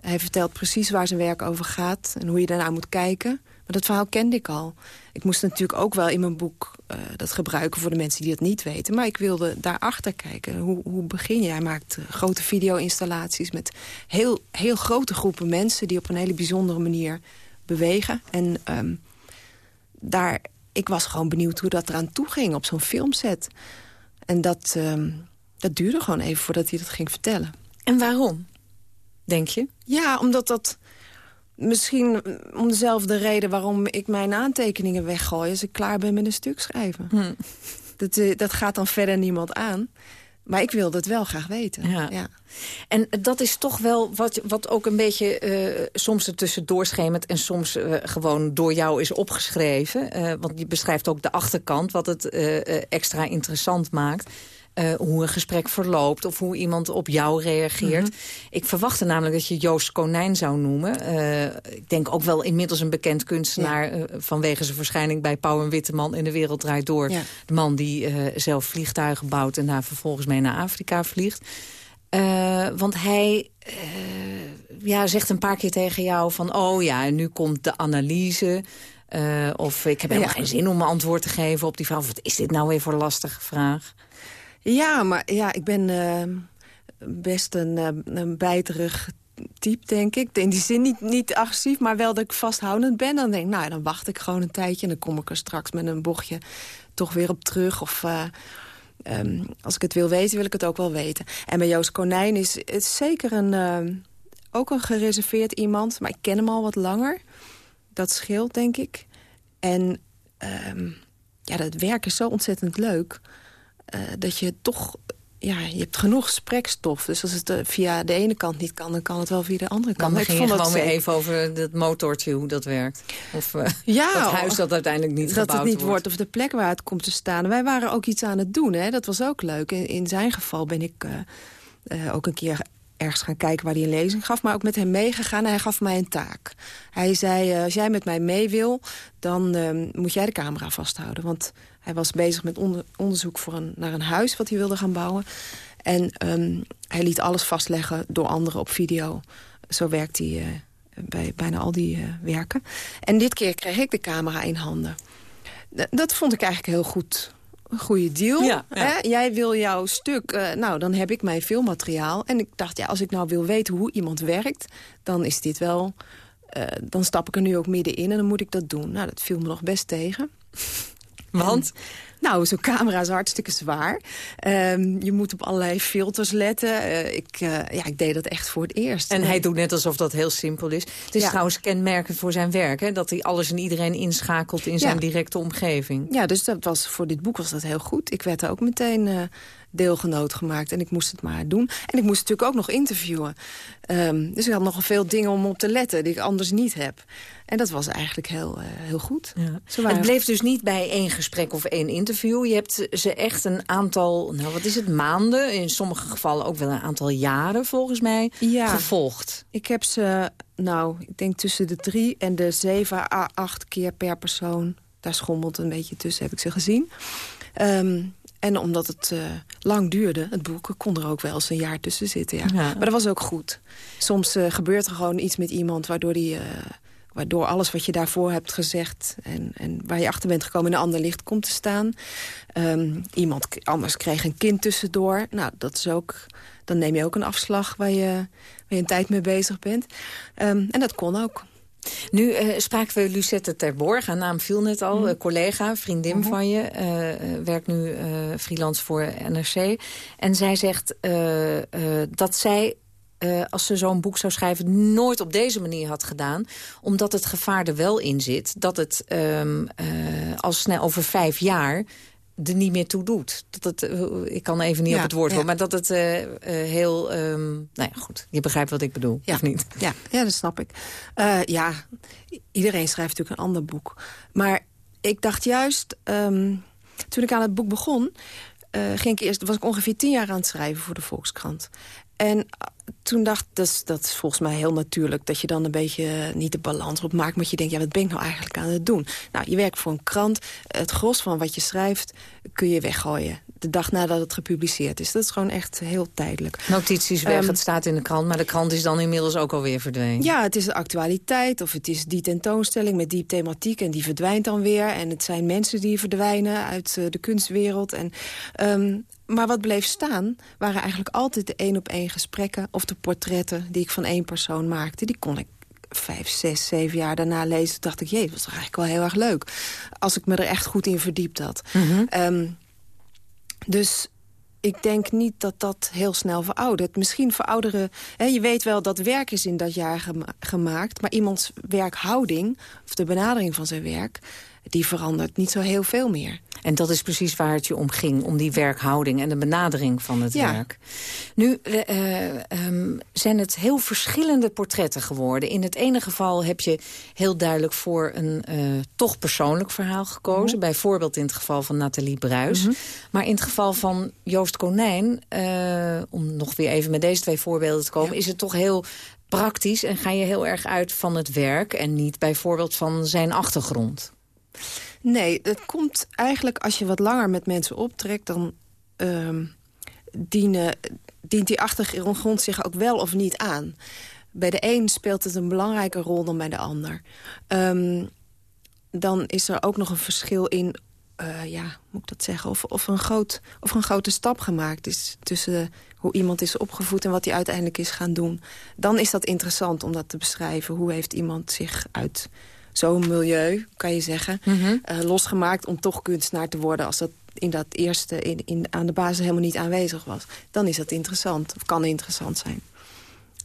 [SPEAKER 14] Hij vertelt precies waar zijn werk over gaat... en hoe je daarnaar moet kijken. Maar dat verhaal kende ik al. Ik moest natuurlijk ook wel in mijn boek eh, dat gebruiken... voor de mensen die dat niet weten. Maar ik wilde daarachter kijken. Hoe, hoe begin je? Hij maakt eh, grote video-installaties... met heel, heel grote groepen mensen... die op een hele bijzondere manier bewegen. En ehm, daar, ik was gewoon benieuwd hoe dat eraan toe ging op zo'n filmset. En dat, ehm, dat duurde gewoon even voordat hij dat ging vertellen.
[SPEAKER 13] En waarom, denk je?
[SPEAKER 14] Ja, omdat dat misschien om dezelfde reden waarom ik mijn aantekeningen weggooi... als ik klaar ben met een stuk schrijven.
[SPEAKER 13] Hm.
[SPEAKER 14] Dat, eh, dat gaat dan verder niemand aan. Maar ik wilde het wel graag weten.
[SPEAKER 13] Ja. En dat is toch wel wat, wat ook een beetje eh, soms er tussendoor schemert... en soms eh, gewoon door jou is opgeschreven. Want je beschrijft ook de achterkant, wat het extra interessant maakt. Eh, hoe een gesprek verloopt of hoe iemand op jou reageert.
[SPEAKER 14] Mhm.
[SPEAKER 13] Ik verwachtte namelijk dat je Joost Konijn zou noemen. Eh, ik denk ook wel inmiddels een bekend kunstenaar... eh, vanwege zijn verschijning bij Pauw en Witteman in De Wereld Draait Door.
[SPEAKER 14] Ja.
[SPEAKER 13] De man die zelf vliegtuigen bouwt en daar vervolgens mee naar Afrika vliegt. Want hij ja, zegt een paar keer tegen jou van... oh ja, en nu komt de analyse... of ik heb helemaal
[SPEAKER 14] Ja.
[SPEAKER 13] geen zin om een antwoord te geven op die vraag. Wat is dit nou weer voor een lastige vraag?
[SPEAKER 14] Ja, maar ja, ik ben eh, best een, eh, een bijterig type, denk ik. In die zin niet, niet agressief, maar wel dat ik vasthoudend ben. Dan denk ik, nou, dan wacht ik gewoon een tijdje... en dan kom ik er straks met een bochtje toch weer op terug. Of uh, um, als ik het wil weten, wil ik het ook wel weten. En bij Joost Konijn is het zeker een, ook een gereserveerd iemand. Maar ik ken hem al wat langer. Dat scheelt, denk ik. En um, ja, dat werk is zo ontzettend leuk... Uh, dat je toch ja, je hebt genoeg gesprekstof. Dus als het uh, via de ene kant niet kan, dan kan het wel via de andere kant.
[SPEAKER 13] Dan begin je gewoon weer even over het motortje, hoe dat werkt. Of uh, ja, dat huis dat uiteindelijk niet
[SPEAKER 14] dat
[SPEAKER 13] gebouwd
[SPEAKER 14] het niet
[SPEAKER 13] wordt.
[SPEAKER 14] Of de plek waar het komt te staan. Wij waren ook iets aan het doen, hè. dat was ook leuk. In, in zijn geval ben ik ook een keer ergens gaan kijken waar hij een lezing gaf. Maar ook met hem meegegaan en hij gaf mij een taak. Hij zei, als jij met mij mee wil, dan moet jij de camera vasthouden. Want hij was bezig met onder, onderzoek voor een, naar een huis wat hij wilde gaan bouwen. En um, hij liet alles vastleggen door anderen op video. Zo werkt hij uh, bij bijna al die uh, werken. En dit keer kreeg ik de camera in handen. D dat vond ik eigenlijk heel goed. Een goede deal.
[SPEAKER 13] Ja, ja.
[SPEAKER 14] Hè? Jij wil jouw stuk, uh, nou dan heb ik mijn filmmateriaal. En ik dacht, ja, als ik nou wil weten hoe iemand werkt... dan is dit wel... dan stap ik er nu ook middenin en dan moet ik dat doen. Nou, dat viel me nog best tegen.
[SPEAKER 13] Want?
[SPEAKER 14] Nou, zo'n camera is hartstikke zwaar. Um, je moet op allerlei filters letten. Uh, ik, uh, ja, ik deed dat echt voor het eerst.
[SPEAKER 13] En hij doet net alsof dat heel simpel is. Het is ja. trouwens kenmerkend voor zijn werk. Hè? Dat hij alles en iedereen inschakelt in zijn directe omgeving.
[SPEAKER 14] Ja, dus dat was, voor dit boek was dat heel goed. Ik werd er ook meteen uh, deelgenoot gemaakt. En ik moest het maar doen. En ik moest natuurlijk ook nog interviewen. Um, dus ik had nog veel dingen om op te letten die ik anders niet heb. En dat was eigenlijk heel, uh, heel goed.
[SPEAKER 13] Ja. Het bleef dus niet bij één gesprek of één interview. Je hebt ze echt een aantal, nou wat is het, maanden... in sommige gevallen ook wel een aantal jaren volgens mij,
[SPEAKER 14] ja.
[SPEAKER 13] gevolgd.
[SPEAKER 14] Ik heb ze, nou, ik denk tussen de drie en de zeven à acht keer per persoon... daar schommelt een beetje tussen, heb ik ze gezien. Um, en omdat het uh, lang duurde, het boek, kon er ook wel eens een jaar tussen zitten. Ja. ja. Maar dat was ook goed. Soms uh, gebeurt er gewoon iets met iemand waardoor die... Uh, waardoor alles wat je daarvoor hebt gezegd... en, en waar je achter bent gekomen in een ander licht komt te staan. Um, iemand anders kreeg een kind tussendoor. Nou, dat is ook... Dan neem je ook een afslag waar je, waar je een tijd mee bezig bent. Um, en dat kon ook.
[SPEAKER 13] Nu uh, spraken we Lucette Terborg, haar naam viel net al,
[SPEAKER 14] Mhm.
[SPEAKER 13] mm. collega, vriendin mm -hmm. van je, uh, werkt nu freelance voor NRC. En zij zegt dat zij uh, als ze zo'n boek zou schrijven... nooit op deze manier had gedaan. Omdat het gevaar er wel in zit. Dat het um, uh, al snel over vijf jaar er niet meer toe doet. Dat het, uh, ik kan even niet ja, op het woord ja. maar dat het heel... Um, nou ja, goed, je begrijpt wat ik bedoel,
[SPEAKER 14] ja.
[SPEAKER 13] of niet?
[SPEAKER 14] Ja, ja, dat snap ik. Uh, ja, iedereen schrijft natuurlijk een ander boek. Maar ik dacht juist, um, toen ik aan het boek begon... Ging ik eerst, was ik ongeveer tien jaar aan het schrijven voor de Volkskrant. En toen dacht ik, dat, dat is volgens mij heel natuurlijk... dat je dan een beetje niet de balans op maakt... maar je denkt, ja, wat ben ik nou eigenlijk aan het doen? Nou, je werkt voor een krant. Het gros van wat je schrijft kun je weggooien. De dag nadat het gepubliceerd is. Dat is gewoon echt heel tijdelijk.
[SPEAKER 13] Notities weg, um, het staat in de krant... maar de krant is dan inmiddels ook alweer verdwenen.
[SPEAKER 14] Ja, het is de actualiteit of het is die tentoonstelling... met die thematiek en die verdwijnt dan weer. En het zijn mensen die verdwijnen uit uh, de kunstwereld. En, um, maar wat bleef staan, waren eigenlijk altijd de één-op-één gesprekken... of de portretten die ik van één persoon maakte. Die kon ik vijf, zes, zeven jaar daarna lezen. dacht ik, jee, dat was eigenlijk wel heel erg leuk. Als ik me er echt goed in verdiept had.
[SPEAKER 13] Mhm.
[SPEAKER 14] Mm -hmm. um, dus ik denk niet dat dat heel snel veroudert. Misschien verouderen... Hè, je weet wel dat werk is in dat jaar gema gemaakt... maar iemands werkhouding, of de benadering van zijn werk... die verandert niet zo heel veel meer.
[SPEAKER 13] En dat is precies waar het je om ging, om die werkhouding en de benadering van het
[SPEAKER 14] ja.
[SPEAKER 13] werk. Nu uh, um, zijn het heel verschillende portretten geworden. In het ene geval heb je heel duidelijk voor een uh, toch persoonlijk verhaal gekozen.
[SPEAKER 14] Mhm.
[SPEAKER 13] Mm -hmm. Bijvoorbeeld in het geval van Nathalie Bruis. Mm -hmm. Maar in het geval van Joost Konijn, uh, om nog weer even met deze twee voorbeelden te komen... Ja. is het toch heel praktisch en ga je heel erg uit van het werk... en niet bijvoorbeeld van zijn achtergrond.
[SPEAKER 14] Nee, het komt eigenlijk als je wat langer met mensen optrekt... dan um, dienen, dient die achtergrond zich ook wel of niet aan. Bij de een speelt het een belangrijke rol dan bij de ander. Um, dan is er ook nog een verschil in eh, ja, moet ik dat zeggen, of, of, een groot, of een grote stap gemaakt is... tussen hoe iemand is opgevoed en wat hij uiteindelijk is gaan doen. Dan is dat interessant om dat te beschrijven. Hoe heeft iemand zich uit zo'n milieu, kan je zeggen, eh, losgemaakt... om toch kunstenaar te worden als dat in dat eerste in, in, aan de basis helemaal niet aanwezig was. Dan is dat interessant, of kan interessant zijn.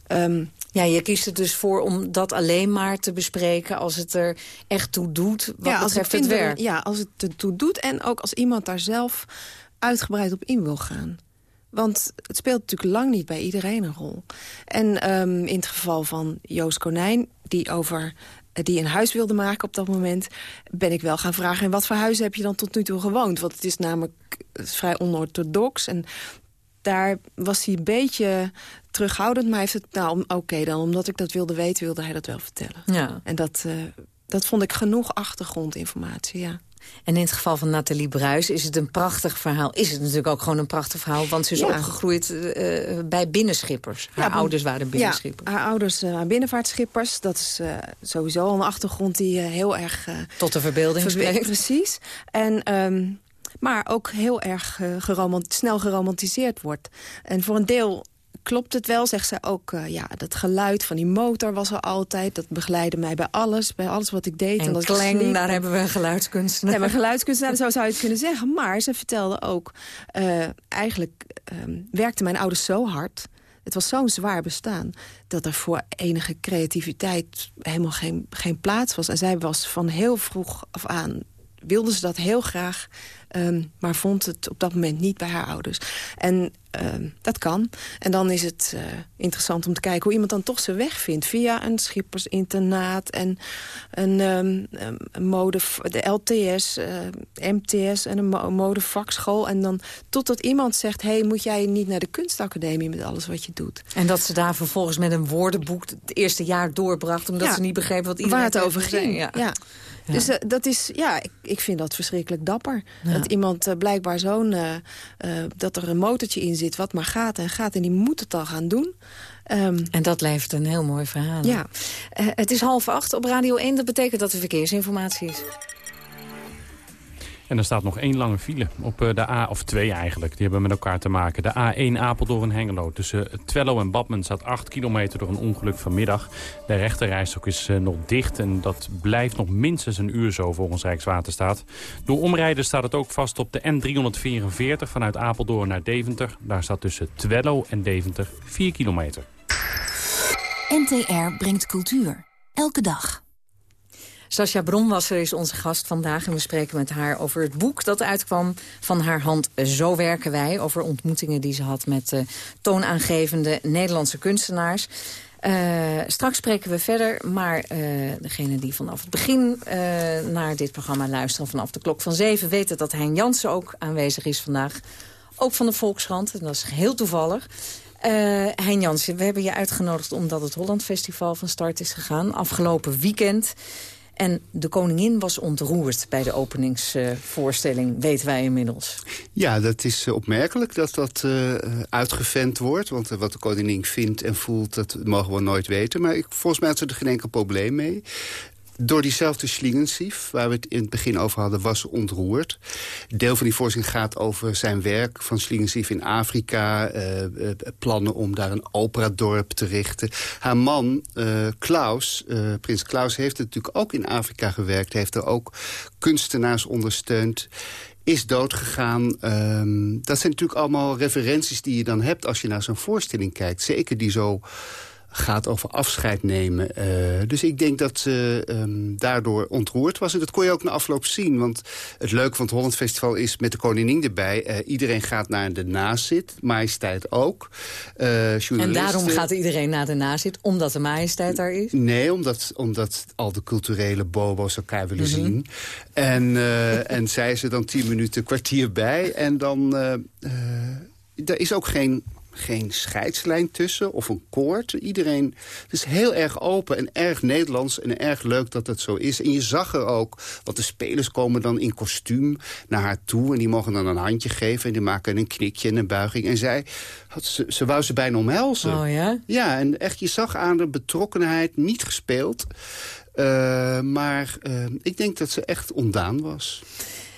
[SPEAKER 13] Ehm, ja, je kiest er dus voor om dat alleen maar te bespreken... als het er echt toe doet, wat ja, betreft het, het werk.
[SPEAKER 14] Ja, als het er toe doet en ook als iemand daar zelf uitgebreid op in wil gaan. Want het speelt natuurlijk lang niet bij iedereen een rol. En ehm, in het geval van Joost Konijn, die over die een huis wilde maken op dat moment... ben ik wel gaan vragen, in wat voor huis heb je dan tot nu toe gewoond? Want het is namelijk vrij onorthodox. En daar was hij een beetje terughoudend. Maar hij heeft het, nou oké dan, omdat ik dat wilde weten, wilde hij dat wel vertellen. Ja. En dat, uh, dat vond ik genoeg achtergrondinformatie, ja.
[SPEAKER 13] En in het geval van Nathalie Bruis is het een prachtig verhaal. Is het natuurlijk ook gewoon een prachtig verhaal. Want ze is opgegroeid uh, bij binnenschippers. Haar ouders waren binnenschippers.
[SPEAKER 14] Ja, haar ouders waren binnenvaartschippers. Dat is uh, sowieso een achtergrond die heel erg...
[SPEAKER 13] Tot de verbeelding spreekt.
[SPEAKER 14] Precies. En... Um, maar ook heel erg geromant snel geromantiseerd wordt. En voor een deel klopt het wel, zegt ze ook. Uh, ja, dat geluid van die motor was er altijd. Dat begeleidde mij bij alles, bij alles wat ik deed.
[SPEAKER 13] En,
[SPEAKER 14] en dat
[SPEAKER 13] daar hebben we een geluidskunstenaar.
[SPEAKER 14] Hebben een geluidskunstenaar, zo zou je het kunnen zeggen. Maar ze vertelde ook, uh, eigenlijk uh, werkten mijn ouders zo hard... Het was zo'n zwaar bestaan dat er voor enige creativiteit helemaal geen, geen plaats was. En zij was van heel vroeg af aan, wilde ze dat heel graag Um, maar vond het op dat moment niet bij haar ouders. En um, dat kan. En dan is het uh, interessant om te kijken hoe iemand dan toch zijn weg vindt. Via een schippersinternaat en een, um, een mode, de LTS, uh, MTS en een modevakschool. En dan totdat iemand zegt, hey, moet jij niet naar de kunstacademie met alles wat je doet.
[SPEAKER 13] En dat ze daar vervolgens met een woordenboek het eerste jaar doorbracht... omdat ze niet begrepen wat iedereen
[SPEAKER 14] Waar het over ging, ja. ja. Dus uh, dat is, ja, ik, ik vind dat verschrikkelijk dapper. Dat iemand uh, blijkbaar zo'n, uh, dat er een motortje in zit wat maar gaat en gaat. En die moet het al gaan doen.
[SPEAKER 13] Um, en dat levert een heel mooi verhaal. Ja. het is half acht op Radio 1. Dat betekent dat er verkeersinformatie is.
[SPEAKER 16] En er staat nog één lange file op eh, de A, of twee eigenlijk. Die hebben met elkaar te maken. De A1 Apeldoorn-Hengelo. Tussen Twello en Badmen staat 8 kilometer door een ongeluk vanmiddag. De rechterrijstok is uh, nog dicht en dat blijft nog minstens een uur zo volgens Rijkswaterstaat. Door omrijden staat het ook vast op de N344 vanuit Apeldoorn naar Deventer. Daar staat tussen Twello en Deventer 4 kilometer.
[SPEAKER 17] NTR brengt cultuur. Elke dag.
[SPEAKER 13] Sascha Bronwasser is onze gast vandaag en we spreken met haar over het boek dat uitkwam van haar hand Zo werken wij. Over ontmoetingen die ze had met uh, toonaangevende Nederlandse kunstenaars. Uh, straks spreken we verder, maar uh, degene die vanaf het begin naar dit programma luisteren... vanaf de klok van zeven weten dat Hein Jansen ook aanwezig is vandaag. Ook van de Volkskrant, en dat is heel toevallig. Hein Jansen, we hebben je uitgenodigd omdat het Holland Festival van start is gegaan. Afgelopen weekend. En de koningin was ontroerd bij de openingsvoorstelling, weten wij inmiddels.
[SPEAKER 15] Ja, dat is eh, opmerkelijk dat dat uh, uitgevent wordt. Want wat de koningin vindt en voelt, dat mogen we nooit weten. Maar ik, volgens mij had ze er geen enkel probleem mee door diezelfde Schlingensief, waar we het in het begin over hadden, was ontroerd. Deel van die voorziening gaat over zijn werk van Schlingensief in Afrika. Uh, uh, plannen om daar een operadorp te richten. Haar man, uh, Klaus, prins Klaus, heeft natuurlijk ook in Afrika gewerkt. Heeft er ook kunstenaars ondersteund is doodgegaan. Um, dat zijn natuurlijk allemaal referenties die je dan hebt... als je naar zo'n voorstelling kijkt. Zeker die zo gaat over afscheid nemen. Uh, dus ik denk dat ze um, daardoor ontroerd was. En dat kon je ook na afloop zien. Want het leuke van het Holland Festival is met de koningin erbij. Uh, iedereen gaat naar de nazit. Majesteit ook.
[SPEAKER 13] Uh, en daarom gaat iedereen naar de nazit? Omdat de majesteit daar is?
[SPEAKER 15] Nee, omdat, omdat al de culturele bobo's elkaar willen mm -hmm. zien. En, en zij is er dan tien minuten, kwartier bij. En dan... er is ook geen geen scheidslijn tussen of een koord. Iedereen het is heel erg open en erg Nederlands en erg leuk dat dat zo is. En je zag er ook, want de spelers komen dan in kostuum naar haar toe... en die mogen dan een handje geven en die maken een knikje en een buiging. En zij, had, ze, ze wou ze bijna omhelzen.
[SPEAKER 13] Oh ja?
[SPEAKER 15] Ja, en echt, je zag aan de betrokkenheid, niet gespeeld... Uh, maar uh, ik denk dat ze echt ontdaan was.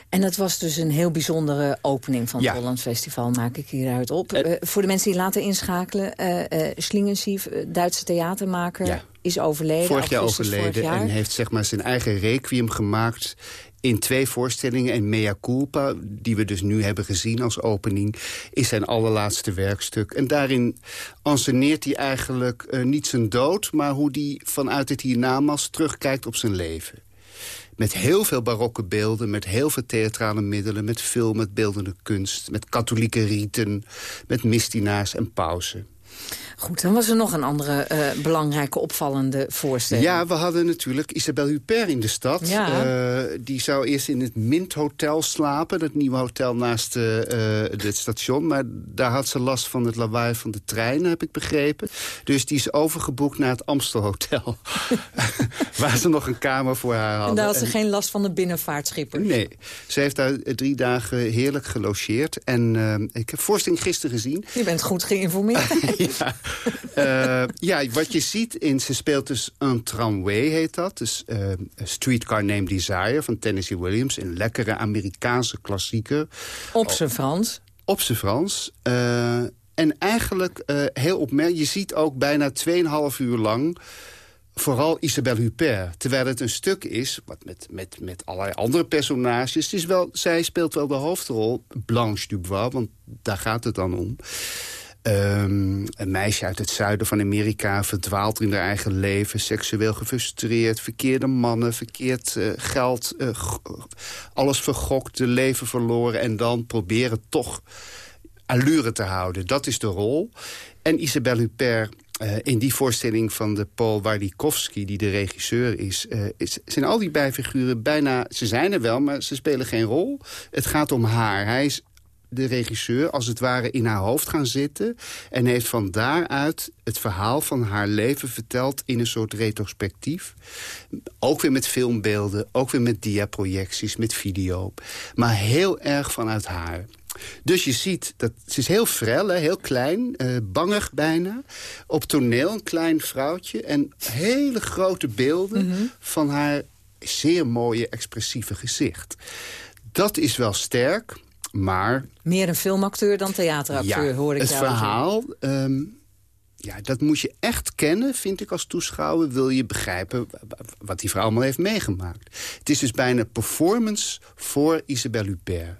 [SPEAKER 13] En dat was dus een heel bijzondere opening van het
[SPEAKER 15] Ja.
[SPEAKER 13] Holland Festival, maak ik hieruit op. Eh, voor de mensen die later inschakelen, eh eh Schlingensief, eh, Duitse theatermaker,
[SPEAKER 15] Ja.
[SPEAKER 13] is overleden.
[SPEAKER 15] vorig jaar overleden
[SPEAKER 13] vorig jaar.
[SPEAKER 15] en heeft zeg maar zijn eigen requiem gemaakt in twee voorstellingen. En Mea Culpa, die we dus nu hebben gezien als opening... is zijn allerlaatste werkstuk. En daarin anseneert hij eigenlijk eh, niet zijn dood... maar hoe hij vanuit het hiernamaals terugkijkt op zijn leven. Met heel veel barokke beelden, met heel veel theatrale middelen... met film, met beeldende kunst, met katholieke rieten... met mistinaars en pausen.
[SPEAKER 13] Goed, dan was er nog een andere eh, belangrijke, opvallende voorstelling.
[SPEAKER 15] Ja, we hadden natuurlijk Isabelle Huppert in de stad.
[SPEAKER 13] Ja.
[SPEAKER 15] Eh, die zou eerst in het Mint Hotel slapen. Dat nieuwe hotel naast eh, het station. Maar daar had ze last van het lawaai van de treinen, heb ik begrepen. Dus die is overgeboekt naar het Amstel Hotel. [laughs] waar ze nog een kamer voor haar hadden.
[SPEAKER 13] en daar had ze
[SPEAKER 15] En-
[SPEAKER 13] geen last van de binnenvaartschipper.
[SPEAKER 15] Nee, ze heeft daar drie dagen heerlijk gelogeerd. En ik heb voorstelling gisteren gezien.
[SPEAKER 13] Je bent goed geïnformeerd. [laughs]
[SPEAKER 15] ja. [laughs] Eh, ja, wat je ziet, in, ze speelt dus een tramway, heet dat. Dus eh, Streetcar Named Desire van Tennessee Williams. Een lekkere Amerikaanse klassieker.
[SPEAKER 13] Op zijn Frans.
[SPEAKER 15] Op zijn Frans. Eh, en eigenlijk heel opmerkelijk. Je ziet ook bijna 2,5 uur lang vooral Isabelle Huppert. Terwijl het een stuk is, wat met, met, met allerlei andere personages... Het is wel, zij speelt wel de hoofdrol, Blanche Dubois, want daar gaat het dan om. Ehm, een meisje uit het zuiden van Amerika verdwaalt in haar eigen leven... seksueel gefrustreerd, verkeerde mannen, verkeerd eh, geld... eh, alles vergokt, de leven verloren... en dan proberen toch allure te houden. Dat is de rol. En Isabelle Huppert... eh, in die voorstelling van de Paul Wardikowski, die de regisseur is, is... zijn al die bijfiguren bijna... Ze zijn er wel, maar ze spelen geen rol. Het gaat om haar. Hij is de regisseur als het ware in haar hoofd gaan zitten... en heeft van daaruit het verhaal van haar leven verteld... in een soort retrospectief. Ook weer met filmbeelden, ook weer met diaprojecties, met video. Maar heel erg vanuit haar. Dus je ziet, dat, ze is heel frel, hè, heel klein, eh, bangig bijna. Op toneel een klein vrouwtje en hele grote beelden... van haar zeer mooie, expressieve gezicht. Dat is wel sterk, maar
[SPEAKER 13] Meer een filmacteur dan theateracteur, hoor ik
[SPEAKER 15] het
[SPEAKER 13] jou
[SPEAKER 15] verhaal, ehm, ja, dat moet je echt kennen, vind ik als toeschouwer. Wil je begrijpen wa- wa- wat die vrouw allemaal heeft meegemaakt. Het is dus bijna performance voor Isabelle Huppert.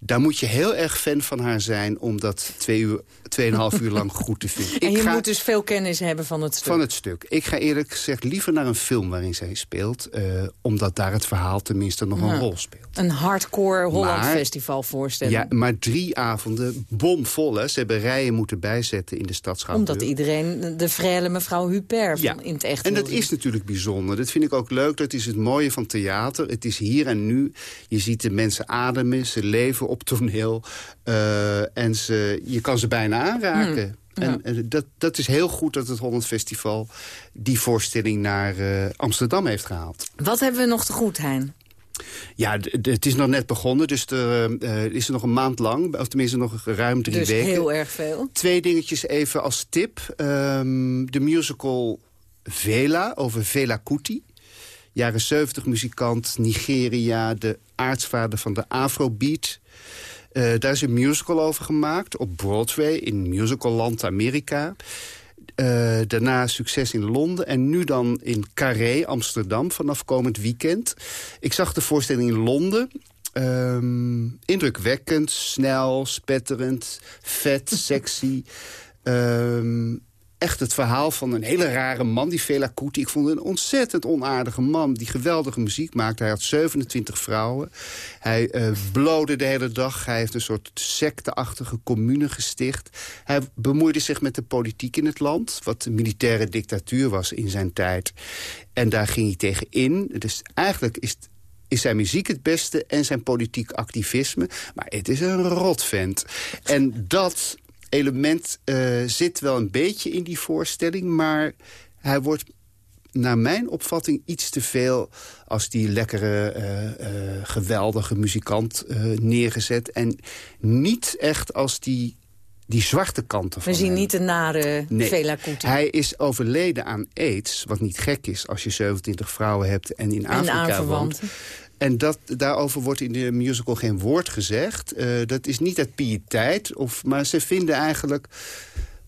[SPEAKER 15] Daar moet je heel erg fan van haar zijn... om dat twee uur, tweeënhalf uur lang goed te vinden. [laughs]
[SPEAKER 13] En je
[SPEAKER 15] ga-
[SPEAKER 13] moet dus veel kennis hebben van het stuk.
[SPEAKER 15] van het stuk. Ik ga eerlijk gezegd liever naar een film waarin zij speelt... eh, omdat daar het verhaal tenminste nog
[SPEAKER 13] Ja.
[SPEAKER 15] een rol speelt.
[SPEAKER 13] Een hardcore Holland
[SPEAKER 15] Maar-
[SPEAKER 13] Festival voorstelling.
[SPEAKER 15] Ja, maar drie avonden, bomvol. Hè. Ze hebben rijen moeten bijzetten in de stad Schouwburg.
[SPEAKER 13] Omdat iedereen de frêle mevrouw Huppert van in het echt
[SPEAKER 15] En dat is natuurlijk bijzonder. Dat vind ik ook leuk. Dat is het mooie van theater. Het is hier en nu. Je ziet de mensen ademen, ze leven op toneel. eh, en ze, je kan ze bijna aanraken.
[SPEAKER 13] Hmm, ja.
[SPEAKER 15] En, dat, dat is heel goed dat het Holland Festival... die voorstelling naar eh, Amsterdam heeft gehaald.
[SPEAKER 13] Wat hebben we nog te goed, Hein?
[SPEAKER 15] Ja, het is nog net begonnen, dus er eh, is er nog een maand lang. Of tenminste nog ruim drie
[SPEAKER 13] dus
[SPEAKER 15] weken.
[SPEAKER 13] heel erg veel.
[SPEAKER 15] Twee dingetjes even als tip. Ehm, de musical Vela, over Vela Kuti. Jaren 70 muzikant, Nigeria, de aartsvader van de Afrobeat. Eh, daar is een musical over gemaakt op Broadway in musicalland Amerika. Eh, daarna succes in Londen en nu dan in Carré, Amsterdam, vanaf komend weekend. Ik zag de voorstelling in Londen. Ehm, indrukwekkend, snel, spetterend, vet, sexy. Ehm, echt het verhaal van een hele rare man, die Fela Kuti. Ik vond een ontzettend onaardige man die geweldige muziek maakte. Hij had 27 vrouwen. Hij eh blode de hele dag. Hij heeft een soort secteachtige commune gesticht. Hij bemoeide zich met de politiek in het land. Wat een militaire dictatuur was in zijn tijd. En daar ging hij tegen in. Dus eigenlijk is is zijn muziek het beste en zijn politiek activisme. Maar het is een rotvent. En dat element eh, zit wel een beetje in die voorstelling... maar hij wordt naar mijn opvatting iets te veel... als die lekkere, eh, eh, geweldige muzikant neergezet... en niet echt als die, die zwarte kanten van
[SPEAKER 13] We zien
[SPEAKER 15] hem.
[SPEAKER 13] niet de nare
[SPEAKER 15] Nee.
[SPEAKER 13] Vela Kuti.
[SPEAKER 15] Hij is overleden aan aids, wat niet gek is als je 27 vrouwen hebt en in
[SPEAKER 13] En
[SPEAKER 15] Afrika woont. En dat, daarover wordt in de musical geen woord gezegd. Uh, dat is niet uit pietijd, of, maar ze vinden eigenlijk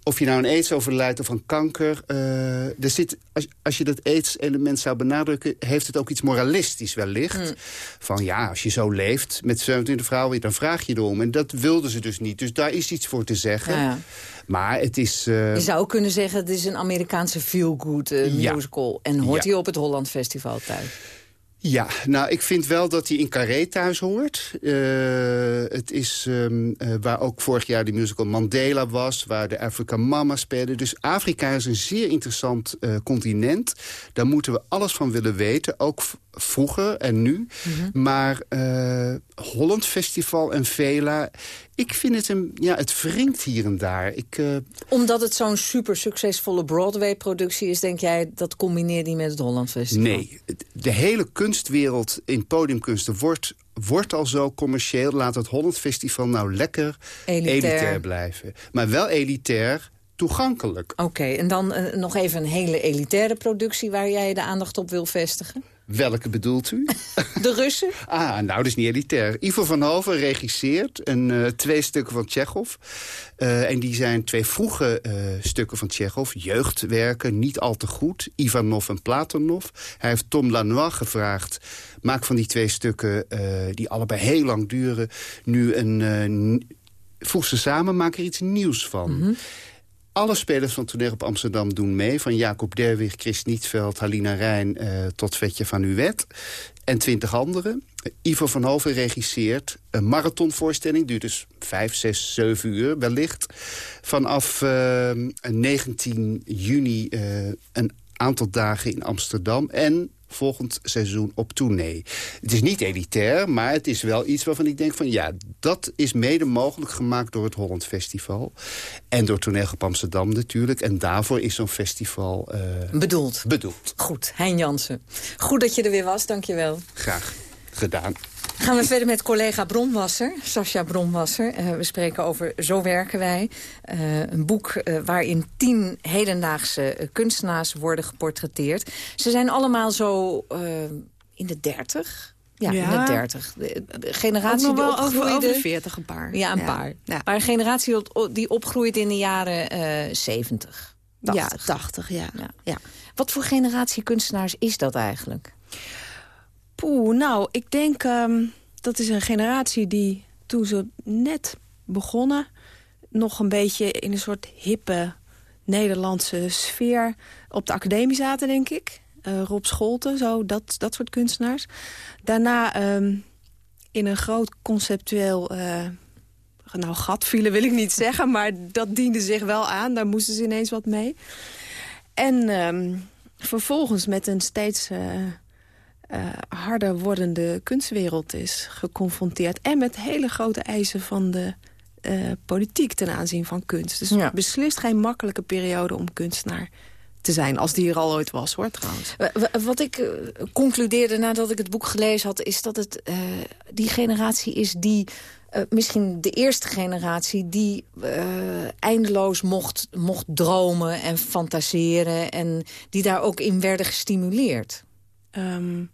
[SPEAKER 15] of je nou een aids overlijdt of een kanker. Uh, er zit, als, als je dat aids-element zou benadrukken... heeft het ook iets moralistisch wellicht. Hmm. Van ja, als je zo leeft met 27 vrouwen... dan vraag je erom. En dat wilden ze dus niet. Dus daar is iets voor te zeggen. Ja. Maar het is... Uh...
[SPEAKER 13] Je zou kunnen zeggen, het is een Amerikaanse feel-good uh, musical. Ja. En hoort hij op het Holland Festival thuis?
[SPEAKER 15] Ja, nou, ik vind wel dat hij in Carré thuis hoort. Uh, het is um, uh, waar ook vorig jaar de musical Mandela was... waar de Africa Mama speelde. Dus Afrika is een zeer interessant uh, continent. Daar moeten we alles van willen weten. Ook vroeger en nu. Mm -hmm. Maar Holland Festival en Vela... Ik vind het een, ja, het wringt hier en daar. Ik, uh...
[SPEAKER 13] Omdat het zo'n super succesvolle Broadway-productie is, denk jij dat combineert niet met het Holland Festival?
[SPEAKER 15] Nee, de hele kunstwereld in podiumkunsten wordt, wordt al zo commercieel. Laat het Holland Festival nou lekker elitair, elitair blijven. Maar wel elitair, toegankelijk.
[SPEAKER 13] Oké, okay, en dan uh, nog even een hele elitaire productie... waar jij de aandacht op wil vestigen?
[SPEAKER 15] Welke bedoelt u? [laughs]
[SPEAKER 13] De Russen?
[SPEAKER 15] ah, nou, dat is niet elitair. Ivo van Hoven regisseert een, uh, twee stukken van Tsjechov. Uh, en die zijn twee vroege uh, stukken van Tsjechov. Jeugdwerken, niet al te goed. Ivanov en Platonov. Hij heeft Tom Lanois gevraagd... maak van die twee stukken, die allebei heel lang duren... nu een... voeg ze samen, maak er iets nieuws van. Mm -hmm. Alle spelers van Toneel op Amsterdam doen mee. Van Jacob Derwig, Chris Nietveld, Halina Rijn uh, tot Vetje van Uwet. En twintig anderen. Ivo van Hoven regisseert een marathonvoorstelling. Duurt dus vijf, zes, zeven uur wellicht. Vanaf uh, 19 juni uh, een aantal dagen in Amsterdam. En volgend seizoen op tournee. Het is niet elitair, maar het is wel iets waarvan ik denk van... ja, dat is mede mogelijk gemaakt door het Holland Festival. En door Toneelgroep Amsterdam natuurlijk. En daarvoor is zo'n festival... Uh,
[SPEAKER 13] bedoeld.
[SPEAKER 15] Bedoeld.
[SPEAKER 13] Goed, Hein Jansen. Goed dat je er weer was, dankjewel.
[SPEAKER 15] Graag gedaan.
[SPEAKER 13] Gaan we verder met collega Bronwasser, Sascha Bronwasser. Uh, we spreken over Zo werken wij. Uh, een boek uh, waarin tien hedendaagse kunstenaars worden geportretteerd. Ze zijn allemaal zo in de dertig. Ja, ja, in de dertig. De, de generatie die opgroeide...
[SPEAKER 14] Over, de veertig een paar.
[SPEAKER 13] Ja, een ja. paar. Ja. Maar een generatie die opgroeit in de jaren zeventig.
[SPEAKER 14] ja, tachtig, ja. ja.
[SPEAKER 13] Wat voor generatie kunstenaars is dat eigenlijk?
[SPEAKER 14] Poeh, nou, ik denk um, dat is een generatie die toen ze net begonnen... nog een beetje in een soort hippe Nederlandse sfeer op de academie zaten, denk ik. Uh, Rob Scholten, zo, dat, dat soort kunstenaars. Daarna um, in een groot conceptueel... Uh, nou, gat vielen wil ik niet [laughs] zeggen, maar dat diende zich wel aan. Daar moesten ze ineens wat mee. En um, vervolgens met een steeds... Uh, uh, harder wordende kunstwereld is geconfronteerd. En met hele grote eisen van de uh, politiek ten aanzien van kunst. Dus ja. beslist geen makkelijke periode om kunstenaar te zijn. Als die er al ooit was, hoor, trouwens.
[SPEAKER 13] Wat ik uh, concludeerde nadat ik het boek gelezen had... is dat het die generatie is die... misschien de eerste generatie die eindeloos mocht, mocht dromen en fantaseren... en die daar ook in werden gestimuleerd.
[SPEAKER 14] Um,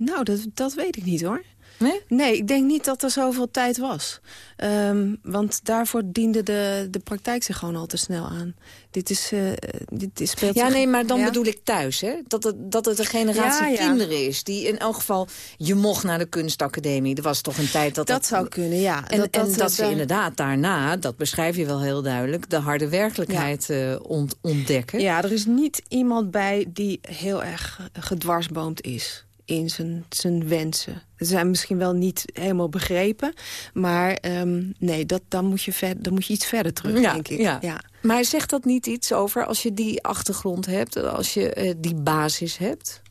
[SPEAKER 14] nou, dat, dat weet ik niet hoor.
[SPEAKER 13] Nee?
[SPEAKER 14] Nee, ik denk niet dat er zoveel tijd was. Um, want daarvoor diende de, de praktijk zich gewoon al te snel aan. Dit is, uh, dit is speelt
[SPEAKER 13] Ja, nee, maar dan ja? bedoel ik thuis, hè? Dat het, dat het een generatie ja, ja. kinderen is. Die in elk geval, je mocht naar de kunstacademie. Er was toch een tijd dat...
[SPEAKER 14] Dat, dat zou kunnen, ja.
[SPEAKER 13] En dat, dat, en dat ze uh, inderdaad daarna, dat beschrijf je wel heel duidelijk... de harde werkelijkheid uh, ont, ontdekken.
[SPEAKER 14] Ja, er is niet iemand bij die heel erg gedwarsboomd is in zijn, zijn wensen. Ze zijn misschien wel niet helemaal begrepen. Maar um, nee, dat, dan, moet je ver, dan moet je iets verder terug,
[SPEAKER 13] ja,
[SPEAKER 14] denk ik.
[SPEAKER 13] Ja.
[SPEAKER 14] ja.
[SPEAKER 13] Maar zegt dat niet iets over als je die achtergrond hebt? Als je uh, die basis hebt?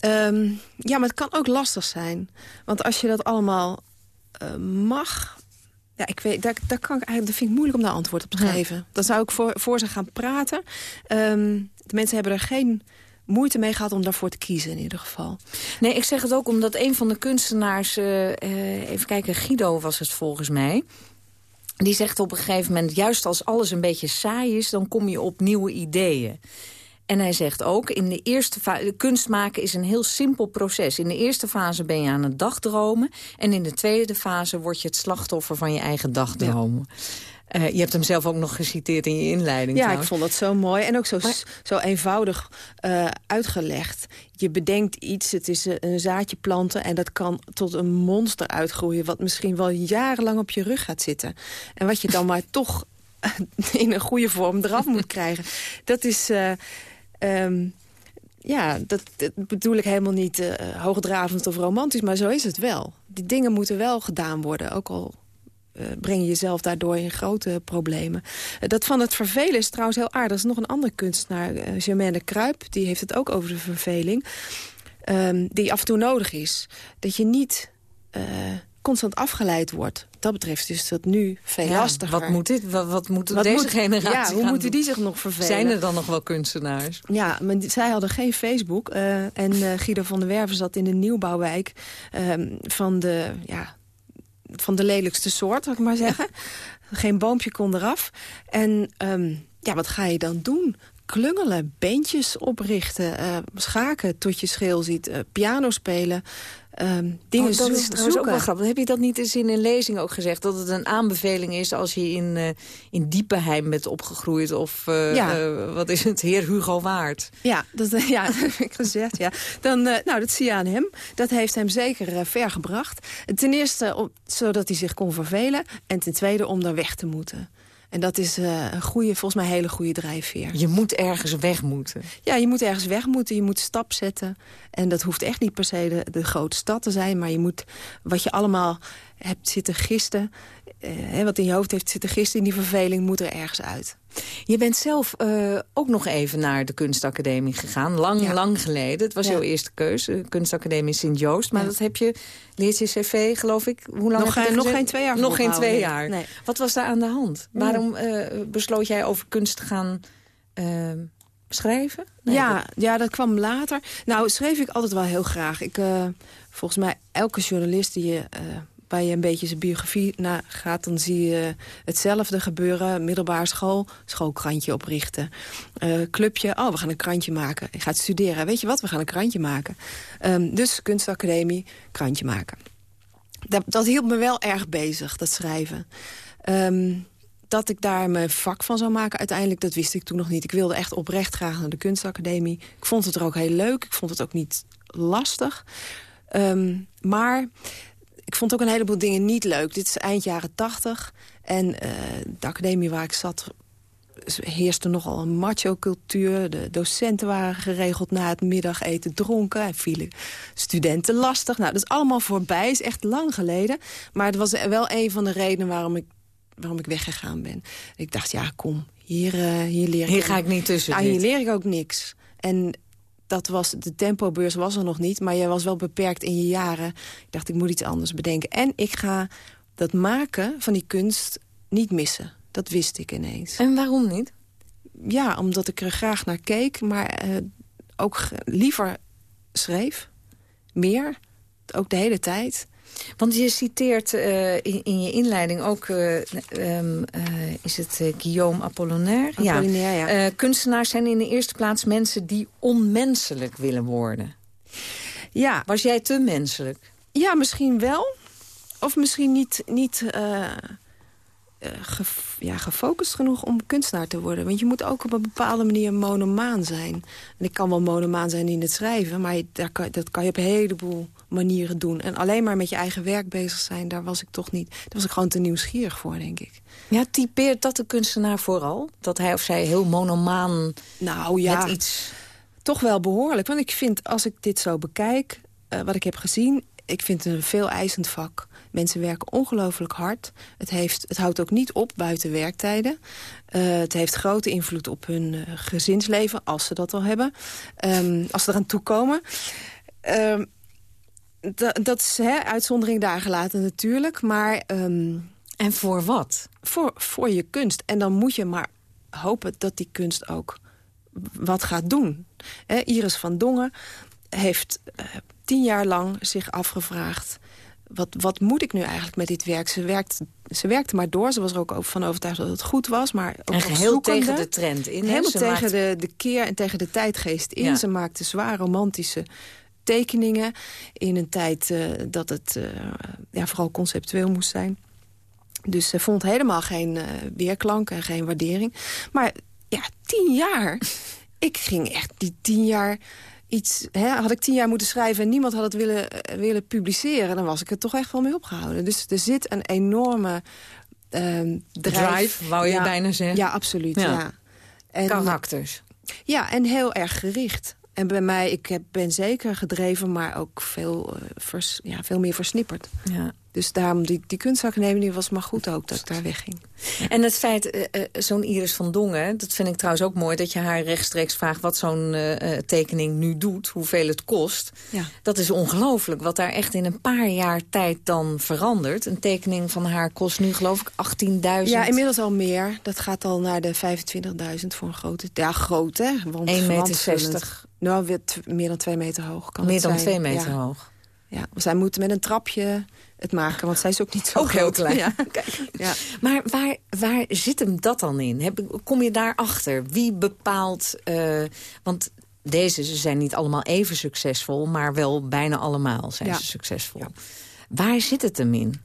[SPEAKER 14] Um, ja, maar het kan ook lastig zijn. Want als je dat allemaal uh, mag... Ja, ik weet, daar, daar, kan ik eigenlijk, dat vind ik moeilijk om daar antwoord op te geven. Ja. Dan zou ik voor, voor ze gaan praten. Um, de mensen hebben er geen moeite mee gehad om daarvoor te kiezen in ieder geval.
[SPEAKER 13] Nee, ik zeg het ook omdat een van de kunstenaars... Uh, even kijken, Guido was het volgens mij... die zegt op een gegeven moment... juist als alles een beetje saai is, dan kom je op nieuwe ideeën. En hij zegt ook, in de eerste fase, kunst maken is een heel simpel proces. In de eerste fase ben je aan het dagdromen. En in de tweede fase word je het slachtoffer van je eigen dagdromen. Uh, je hebt hem zelf ook nog geciteerd in je inleiding.
[SPEAKER 14] Ja,
[SPEAKER 13] trouwens.
[SPEAKER 14] ik vond dat zo mooi en ook zo,
[SPEAKER 13] Maar-
[SPEAKER 14] zo eenvoudig uh, uitgelegd. Je bedenkt iets, het is een, een zaadje planten... en dat kan tot een monster uitgroeien... wat misschien wel jarenlang op je rug gaat zitten. En wat je dan [laughs] maar toch in een goede vorm eraf moet krijgen. Dat is... Uh, um, ja, dat, dat, bedoel ik helemaal niet hoogdravend of romantisch, maar zo is het wel. Die dingen moeten wel gedaan worden, ook al breng je jezelf daardoor in grote problemen. Uh, dat van het vervelen is trouwens heel aardig. Er is nog een andere kunstenaar, uh, Germaine Kruip, die heeft het ook over de verveling. Um, die af en toe nodig is. Dat je niet constant afgeleid wordt. Dat betreft is dat nu veel
[SPEAKER 13] ja,
[SPEAKER 14] lastiger.
[SPEAKER 13] Wat moet, dit, wat, wat moet wat deze moet, generatie
[SPEAKER 14] Ja, hoe moeten die zich nog vervelen?
[SPEAKER 13] Zijn er dan nog wel kunstenaars?
[SPEAKER 14] Ja, maar die, zij hadden geen Facebook. Uh, en uh, Guido van der Werven zat in de nieuwbouwwijk uh, van, de, ja, van de lelijkste soort, zal ik maar zeggen. Geen boompje kon eraf. En um, ja, wat ga je dan doen? klungelen, bandjes oprichten, uh, schaken tot je scheel ziet, uh, piano spelen. Um, dingen
[SPEAKER 13] oh, dat is trouwens ook wel grappig. Heb je dat niet eens in een lezing ook gezegd? Dat het een aanbeveling is als je in, uh, in Diepenheim bent opgegroeid... of ja. wat is het, heer Hugo Waard?
[SPEAKER 14] Ja, dat, ja, [laughs] dat heb ik gezegd. Ja. Dan, nou, dat zie je aan hem. Dat heeft hem zeker ver gebracht. Ten eerste om, zodat hij zich kon vervelen. En ten tweede om daar weg te moeten. En dat is uh, een goede, volgens mij een hele goede drijfveer.
[SPEAKER 13] Je moet ergens weg moeten.
[SPEAKER 14] Ja, je moet ergens weg moeten. Je moet stap zetten. En dat hoeft echt niet per se de, de grote stad te zijn. Maar je moet wat je allemaal hebt zitten gisten... Uh, wat in je hoofd heeft zitten gisten in die verveling... moet er ergens uit.
[SPEAKER 13] Je bent zelf uh, ook nog even naar de kunstacademie gegaan. Lang, ja. lang geleden. Het was ja. jouw eerste keuze. Kunstacademie Sint-Joost. Maar ja. dat heb je, leert je cv, geloof ik. Hoe lang
[SPEAKER 14] nog,
[SPEAKER 13] heb je
[SPEAKER 14] nog geen twee jaar.
[SPEAKER 13] Nog geen twee
[SPEAKER 14] nee.
[SPEAKER 13] jaar.
[SPEAKER 14] Nee.
[SPEAKER 13] Wat was daar aan de hand? Nee. Waarom uh, besloot jij over kunst te gaan uh, schrijven?
[SPEAKER 14] Ja, dat... ja, dat kwam later. Nou, schreef ik altijd wel heel graag. Ik, volgens mij, elke journalist die je waar je een beetje zijn biografie na gaat... dan zie je hetzelfde gebeuren. Middelbare school, schoolkrantje oprichten. Uh, clubje, oh, we gaan een krantje maken. Je gaat studeren, weet je wat, we gaan een krantje maken. Um, dus kunstacademie, krantje maken. Dat, dat hield me wel erg bezig, dat schrijven. Um, dat ik daar mijn vak van zou maken uiteindelijk, dat wist ik toen nog niet. Ik wilde echt oprecht graag naar de kunstacademie. Ik vond het er ook heel leuk. Ik vond het ook niet lastig. Um, maar ik vond ook een heleboel dingen niet leuk. Dit is eind jaren tachtig. En uh, de academie waar ik zat heerste nogal een macho-cultuur. De docenten waren geregeld na het middageten dronken. En vielen studenten lastig. Nou, dat is allemaal voorbij. is echt lang geleden. Maar het was wel een van de redenen waarom ik, waarom ik weggegaan ben. Ik dacht, ja, kom, hier, uh, hier leer ik...
[SPEAKER 13] Hier ga ik niet tussen
[SPEAKER 14] Ja, hier leer ik ook niks. En dat was, de tempobeurs was er nog niet, maar je was wel beperkt in je jaren. Ik dacht, ik moet iets anders bedenken. En ik ga dat maken van die kunst niet missen. Dat wist ik ineens.
[SPEAKER 13] En waarom niet?
[SPEAKER 14] Ja, omdat ik er graag naar keek, maar uh, ook liever schreef. Meer, ook de hele tijd.
[SPEAKER 13] Want je citeert uh, in, in, je inleiding ook, uh, um, uh, is het Guillaume Apollinaire?
[SPEAKER 14] Apollinaire, ja.
[SPEAKER 13] ja. kunstenaars zijn in de eerste plaats mensen die onmenselijk willen worden.
[SPEAKER 14] Ja.
[SPEAKER 13] Was jij te menselijk?
[SPEAKER 14] Ja, misschien wel. Of misschien niet, niet ja, gefocust genoeg om kunstenaar te worden. Want je moet ook op een bepaalde manier monomaan zijn. En ik kan wel monomaan zijn in het schrijven... maar daar kan, dat kan je op een heleboel manieren doen. En alleen maar met je eigen werk bezig zijn, daar was ik toch niet... daar was ik gewoon te nieuwsgierig voor, denk ik.
[SPEAKER 13] Ja, typeert dat de kunstenaar vooral? Dat hij of zij heel monomaan
[SPEAKER 14] nou, ja,
[SPEAKER 13] met iets...
[SPEAKER 14] Toch wel behoorlijk. Want ik vind, als ik dit zo bekijk, uh, wat ik heb gezien... ik vind het een veel eisend vak. Mensen werken ongelooflijk hard. Het, heeft, het houdt ook niet op buiten werktijden. Uh, het heeft grote invloed op hun uh, gezinsleven, als ze dat al hebben. Um, als ze eraan toekomen. Um, dat is hè, uitzondering daar gelaten natuurlijk. Maar, um,
[SPEAKER 13] en voor wat?
[SPEAKER 14] Voor, voor je kunst. En dan moet je maar hopen dat die kunst ook wat gaat doen. Hè, Iris van Dongen heeft uh, tien jaar lang zich afgevraagd... wat, wat moet ik nu eigenlijk met dit werk? Ze, werkt, ze werkte maar door. Ze was er ook van overtuigd dat het goed was. Maar ook
[SPEAKER 13] en geheel tegen de trend in.
[SPEAKER 14] Helemaal tegen
[SPEAKER 13] maakt...
[SPEAKER 14] de, de keer en tegen de tijdgeest in.
[SPEAKER 13] Ja.
[SPEAKER 14] Ze maakte zwaar romantische tekeningen... in een tijd uh, dat het uh, ja, vooral conceptueel moest zijn. Dus ze vond helemaal geen uh, weerklank en geen waardering. Maar ja, tien jaar. ik ging echt die tien jaar iets... Hè, had ik tien jaar moeten schrijven en niemand had het willen, willen publiceren... dan was ik er toch echt wel mee opgehouden. Dus er zit een enorme uh, drive.
[SPEAKER 13] drive. wou je
[SPEAKER 14] ja,
[SPEAKER 13] bijna zeggen.
[SPEAKER 14] Ja, absoluut. Ja.
[SPEAKER 13] ja.
[SPEAKER 14] En,
[SPEAKER 13] Karakters.
[SPEAKER 14] Ja, en heel erg gericht. En bij mij, ik heb, ben zeker gedreven, maar ook veel, uh, vers, ja, veel meer versnipperd.
[SPEAKER 13] Ja.
[SPEAKER 14] Dus daarom, die, die kunstacademie was maar goed ook dat ik daar wegging.
[SPEAKER 13] En het feit, uh, uh, zo'n Iris van Dongen, dat vind ik trouwens ook mooi... dat je haar rechtstreeks vraagt wat zo'n tekening nu doet, hoeveel het kost.
[SPEAKER 14] Ja.
[SPEAKER 13] Dat is ongelooflijk, wat daar echt in een paar jaar tijd dan verandert. Een tekening van haar kost nu geloof ik 18.000.
[SPEAKER 14] Ja, inmiddels al meer. Dat gaat al naar de 25.000 voor een grote... Ja, groot hè.
[SPEAKER 13] 1,60 meter.
[SPEAKER 14] Nou, weer meer dan 2 meter hoog kan
[SPEAKER 13] Meer
[SPEAKER 14] het
[SPEAKER 13] dan. 2 meter
[SPEAKER 14] ja.
[SPEAKER 13] hoog.
[SPEAKER 14] Ja, zij moeten met een trapje het maken, want zij is ook niet zo
[SPEAKER 13] ook
[SPEAKER 14] groot.
[SPEAKER 13] heel klein. [laughs]
[SPEAKER 14] Ja. [laughs]
[SPEAKER 13] ja. Maar waar, waar zit hem dat dan in? Heb, kom je daarachter? Wie bepaalt... Uh, want deze ze zijn niet allemaal even succesvol... maar wel bijna allemaal zijn
[SPEAKER 14] ja.
[SPEAKER 13] ze succesvol.
[SPEAKER 14] Ja.
[SPEAKER 13] Waar zit het hem in?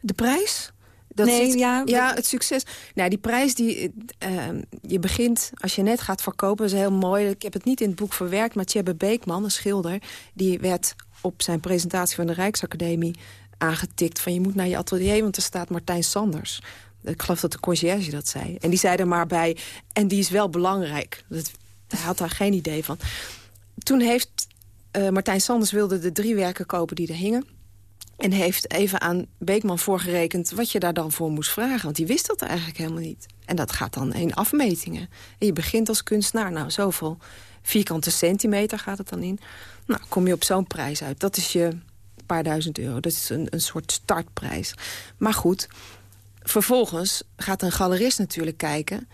[SPEAKER 14] De prijs? Dat
[SPEAKER 13] nee, ja,
[SPEAKER 14] ja, het succes. Nou, die prijs die uh, je begint als je net gaat verkopen, is heel mooi. Ik heb het niet in het boek verwerkt, maar Tjebbe Beekman, een schilder, die werd op zijn presentatie van de Rijksacademie aangetikt van je moet naar je atelier, want er staat Martijn Sanders. Ik geloof dat de conciërge dat zei. En die zei er maar bij, en die is wel belangrijk. Dat, hij had daar geen idee van. Toen heeft uh, Martijn Sanders wilde de drie werken kopen die er hingen. En heeft even aan Beekman voorgerekend wat je daar dan voor moest vragen. Want die wist dat eigenlijk helemaal niet. En dat gaat dan in afmetingen. En je begint als kunstenaar, nou zoveel vierkante centimeter gaat het dan in. Nou, kom je op zo'n prijs uit. Dat is je paar duizend euro. Dat is een, een soort startprijs. Maar goed, vervolgens gaat een galerist natuurlijk kijken...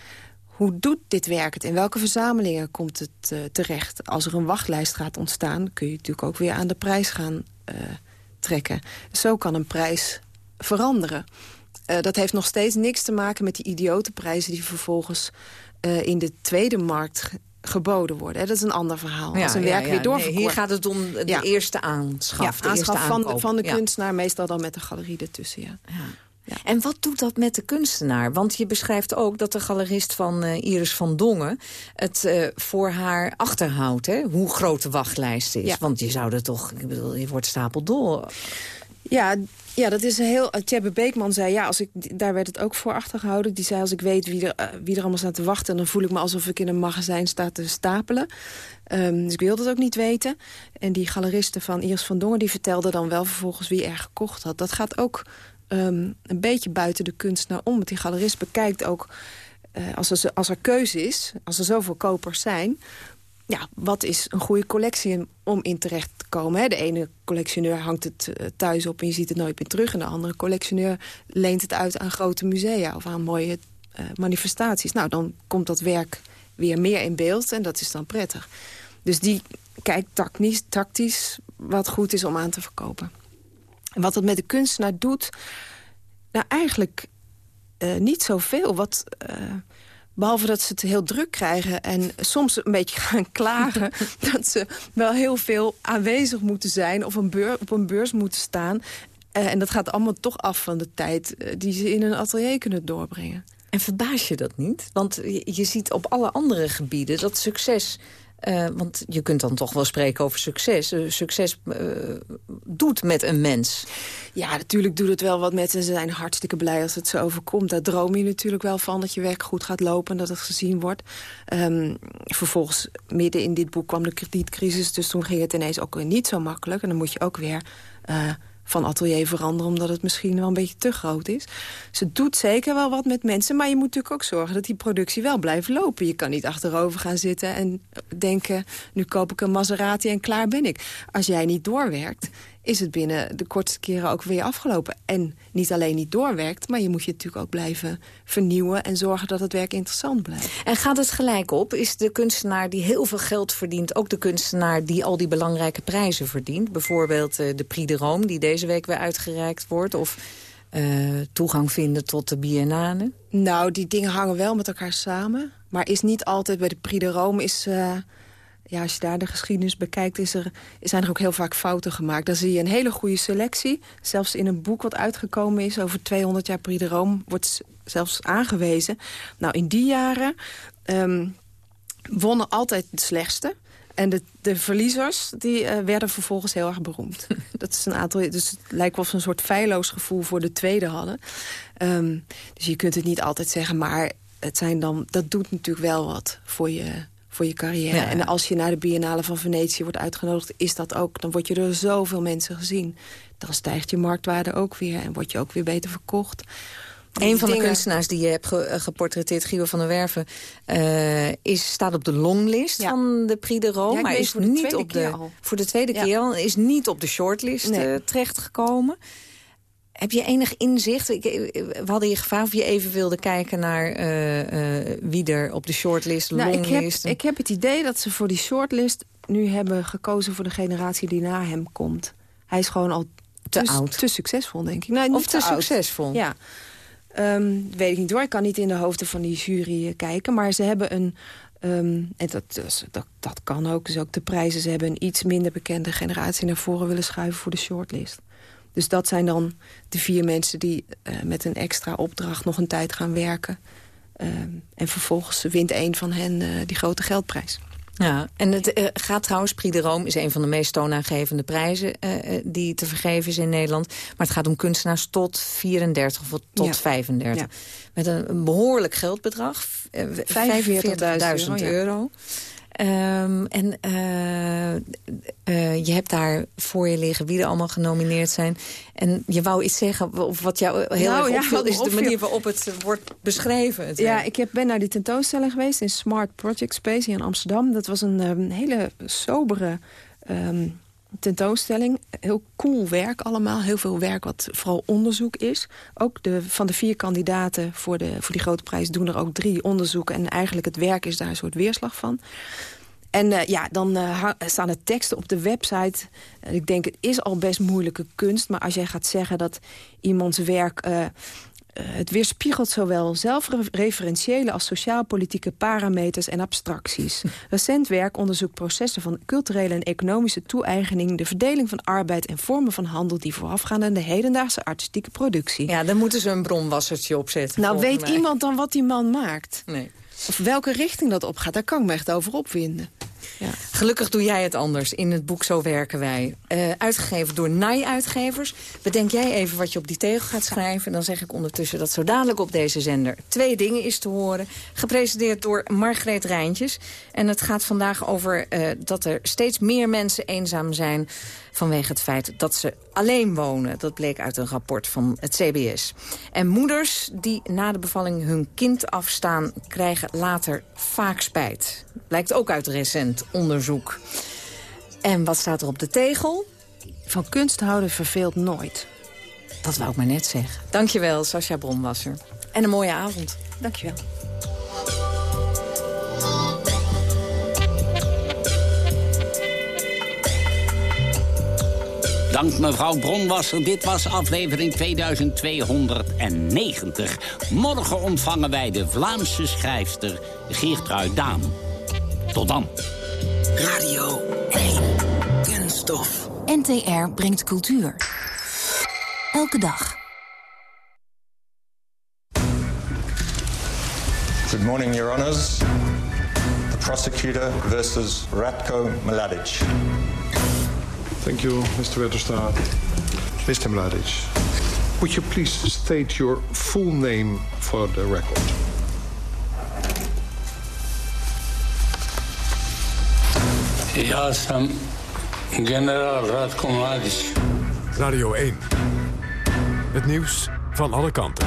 [SPEAKER 14] hoe doet dit werk het? In welke verzamelingen komt het uh, terecht? Als er een wachtlijst gaat ontstaan... kun je natuurlijk ook weer aan de prijs gaan uh, trekken. Zo kan een prijs veranderen. Uh, dat heeft nog steeds niks te maken met die idiote prijzen... die vervolgens in de tweede markt geboden worden. Dat is een ander verhaal.
[SPEAKER 13] Ja,
[SPEAKER 14] Als een werk
[SPEAKER 13] ja,
[SPEAKER 14] weer doorverkocht.
[SPEAKER 13] Nee, hier gaat het om de eerste aanschaf. De eerste
[SPEAKER 14] aanschaf van, de, van de kunstenaar, meestal dan met de galerie ertussen. Ja.
[SPEAKER 13] En wat doet dat met de kunstenaar? Want je beschrijft ook dat de galerist van eh, Iris van Dongen... het eh, voor haar achterhoudt, hè? hoe groot de wachtlijst is.
[SPEAKER 14] Ja.
[SPEAKER 13] Want je zou er toch... Ik bedoel, je wordt stapeldol.
[SPEAKER 14] Ja, ja, dat is een heel... Tjebbe Beekman zei, ja, als ik, daar werd het ook voor achtergehouden. Die zei, als ik weet wie er, eh, wie er allemaal staat te wachten... dan voel ik me alsof ik in een magazijn sta te stapelen. Ehm, dus ik wilde het ook niet weten. En die galeriste van Iris van Dongen... die vertelde dan wel vervolgens wie er gekocht had. Dat gaat ook ehm, een beetje buiten de kunstenaar om. Want die galerist bekijkt ook... eh, als, er, als er keuze is, als er zoveel kopers zijn ja, wat is een goede collectie om in terecht te komen? Hè? De ene collectioneur hangt het uh, thuis op en je ziet het nooit meer terug. En de andere collectioneur leent het uit aan grote musea of aan mooie uh, manifestaties. Nou, dan komt dat werk weer meer in beeld en dat is dan prettig. Dus die kijkt tactisch wat goed is om aan te verkopen. En wat dat met de kunstenaar doet... Nou, eigenlijk uh, niet zoveel. Wat... Behalve dat ze het heel druk krijgen en soms een beetje [laughs] gaan klagen... [laughs] dat ze wel heel veel aanwezig moeten zijn of een beur, op een beurs moeten staan. Uh, en dat gaat allemaal toch af van de tijd die ze in een atelier kunnen doorbrengen.
[SPEAKER 13] En verbaas je dat niet? Want je, je ziet op alle andere gebieden dat succes... Uh, want je kunt dan toch wel spreken over succes. Uh, succes uh, doet met een mens.
[SPEAKER 14] Ja, natuurlijk doet het wel wat met ze. Ze zijn hartstikke blij als het zo overkomt. Daar droom je natuurlijk wel van dat je werk goed gaat lopen... en dat het gezien wordt. Um, vervolgens, midden in dit boek kwam de kredietcrisis... dus toen ging het ineens ook weer niet zo makkelijk. En dan moet je ook weer van atelier veranderen... omdat het misschien wel een beetje te groot is. Ze doet zeker wel wat met mensen... maar je moet natuurlijk ook zorgen dat die productie wel blijft lopen. Je kan niet achterover gaan zitten en denken... nu koop ik een Maserati en klaar ben ik. Als jij niet doorwerkt, is het binnen de kortste keren ook weer afgelopen. En niet alleen niet doorwerkt, maar je moet je natuurlijk ook blijven vernieuwen... en zorgen dat het werk interessant blijft.
[SPEAKER 13] En gaat het gelijk op? Is de kunstenaar die heel veel geld verdient... ook de kunstenaar die al die belangrijke prijzen verdient? Bijvoorbeeld uh, de Prix de Rome, die deze week weer uitgereikt wordt... of uh, toegang vinden tot de biennale?
[SPEAKER 14] Nou, die dingen hangen wel met elkaar samen. Maar is niet altijd bij de Prix de Rome... Is, uh, ja, als je daar de geschiedenis bekijkt, is er, zijn er ook heel vaak fouten gemaakt. Dan zie je een hele goede selectie. Zelfs in een boek wat uitgekomen is over 200 jaar Prix de Rome... wordt zelfs aangewezen. Nou, in die jaren um, wonnen altijd de slechtste. En de, de verliezers die, uh, werden vervolgens heel erg beroemd. [laughs] dat is een aantal, dus het lijkt wel of ze een soort feilloos gevoel voor de tweede hadden. Um, dus je kunt het niet altijd zeggen, maar het zijn dan, dat doet natuurlijk wel wat voor je, voor je carrière. Ja. En als je naar de Biennale van Venetië wordt uitgenodigd, is dat ook. Dan word je door zoveel mensen gezien. Dan stijgt je marktwaarde ook weer en word je ook weer beter verkocht.
[SPEAKER 13] Een van de kunstenaars die je hebt ge geportretteerd, Guido van der Werven... Uh, is, staat op de longlist ja. van de Prix de Rome.
[SPEAKER 14] Ja,
[SPEAKER 13] maar is niet op de, voor de tweede keer al. Is niet op de shortlist nee. uh, terechtgekomen. Heb je enig inzicht? Ik, we hadden je gevraagd of je even wilde kijken naar uh, wie er op de shortlist,
[SPEAKER 14] nou,
[SPEAKER 13] longlist...
[SPEAKER 14] Ik heb, ik heb het idee dat ze voor die shortlist nu hebben gekozen voor de generatie die na hem komt. Hij is gewoon al
[SPEAKER 13] te,
[SPEAKER 14] te
[SPEAKER 13] oud.
[SPEAKER 14] Te succesvol, denk ik.
[SPEAKER 13] Of te, te succesvol.
[SPEAKER 14] Ja. Um, weet ik niet hoor. Ik kan niet in de hoofden van die jury kijken. Maar ze hebben een... Um, en dat, dus, dat, dat kan ook, dus ook de prijzen. Ze hebben een iets minder bekende generatie naar voren willen schuiven voor de shortlist. Dus dat zijn dan de vier mensen die uh, met een extra opdracht nog een tijd gaan werken. Um, en vervolgens wint een van hen uh, die grote geldprijs.
[SPEAKER 13] Ja, en het gaat trouwens, Prix de Rome is een van de meest toonaangevende prijzen die te vergeven is in Nederland. Maar het gaat om kunstenaars tot 34 of tot ja. 35. Ja. Met een, behoorlijk geldbedrag, uh, 45.000 euro. euro. Um, en uh, uh, je hebt daar voor je liggen wie er allemaal genomineerd zijn. En je wou iets zeggen, of wat jou heel
[SPEAKER 14] nou,
[SPEAKER 13] erg opviel...
[SPEAKER 14] Ja,
[SPEAKER 13] is de manier waarop het wordt beschreven. Het
[SPEAKER 14] ja, ik heb, ben naar die tentoonstelling geweest in Smart Project Space hier in Amsterdam. Dat was een um, hele sobere... Um, tentoonstelling. Heel cool werk allemaal. Heel veel werk wat vooral onderzoek is. Ook de, van de vier kandidaten voor, de, voor die grote prijs doen er ook drie onderzoeken. En eigenlijk het werk is daar een soort weerslag van. En uh, ja, dan uh, staan er teksten op de website. Ik denk, het is al best moeilijke kunst. Maar als jij gaat zeggen dat iemands werk... het weerspiegelt zowel zelfreferentiële als sociaal-politieke parameters en abstracties. [laughs] Recent werk onderzoekt processen van culturele en economische toe-eigening... de verdeling van arbeid en vormen van handel... die voorafgaan aan de hedendaagse artistieke productie.
[SPEAKER 13] Ja, dan moeten ze een bronwassertje opzetten.
[SPEAKER 14] Nou, weet
[SPEAKER 13] mij.
[SPEAKER 14] iemand dan wat die man maakt?
[SPEAKER 13] Nee.
[SPEAKER 14] Of welke richting dat opgaat, daar kan ik me echt over opwinden. Ja.
[SPEAKER 13] Gelukkig doe jij het anders in het boek Zo werken wij. Uh, uitgegeven door Nij-uitgevers. Bedenk jij even wat je op die tegel gaat schrijven. Dan zeg ik ondertussen dat zo dadelijk op deze zender twee dingen is te horen. Gepresenteerd door Margreet Rijntjes. En het gaat vandaag over uh, dat er steeds meer mensen eenzaam zijn... vanwege het feit dat ze alleen wonen. Dat bleek uit een rapport van het CBS. En moeders die na de bevalling hun kind afstaan... krijgen later vaak spijt. Blijkt ook uit recent onderzoek. En wat staat er op de tegel?
[SPEAKER 14] Van kunst houden verveelt nooit.
[SPEAKER 13] Dat wou ik maar net zeggen. Dankjewel, Sascha Bronwasser. En een mooie avond.
[SPEAKER 14] Dankjewel.
[SPEAKER 12] Dank mevrouw Bronwasser. Dit was aflevering 2290. Morgen ontvangen wij de Vlaamse schrijfster Geertrui Daan. Tot dan.
[SPEAKER 17] Radio 1. Kunststof. NTR brengt cultuur. Elke dag.
[SPEAKER 18] Good morning, Your Honors. The prosecutor versus Ratko Mladic.
[SPEAKER 19] Thank you, Mr. Wetterstaat. Mr. Mladic, would you please state your full name for the record?
[SPEAKER 20] Ja sam generaal Radko Mladic.
[SPEAKER 11] Radio 1. Het nieuws van alle kanten.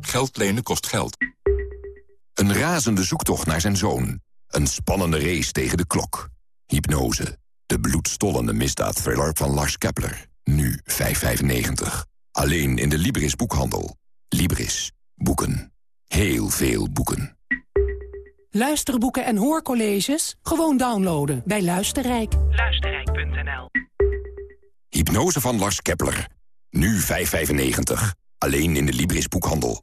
[SPEAKER 7] Geld lenen kost geld. Een razende zoektocht naar zijn zoon. Een spannende race tegen de klok. Hypnose. De bloedstollende misdaadthriller van Lars Kepler. Nu 5,95. Alleen in de Libris boekhandel. Libris. Boeken. Heel veel boeken.
[SPEAKER 3] Luisterboeken en hoorcolleges? Gewoon downloaden bij Luisterrijk. Luisterrijk.nl
[SPEAKER 7] Hypnose van Lars Kepler. Nu 5,95. Alleen in de Libris boekhandel.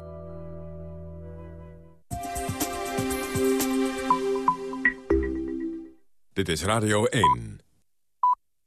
[SPEAKER 11] Dit is Radio 1.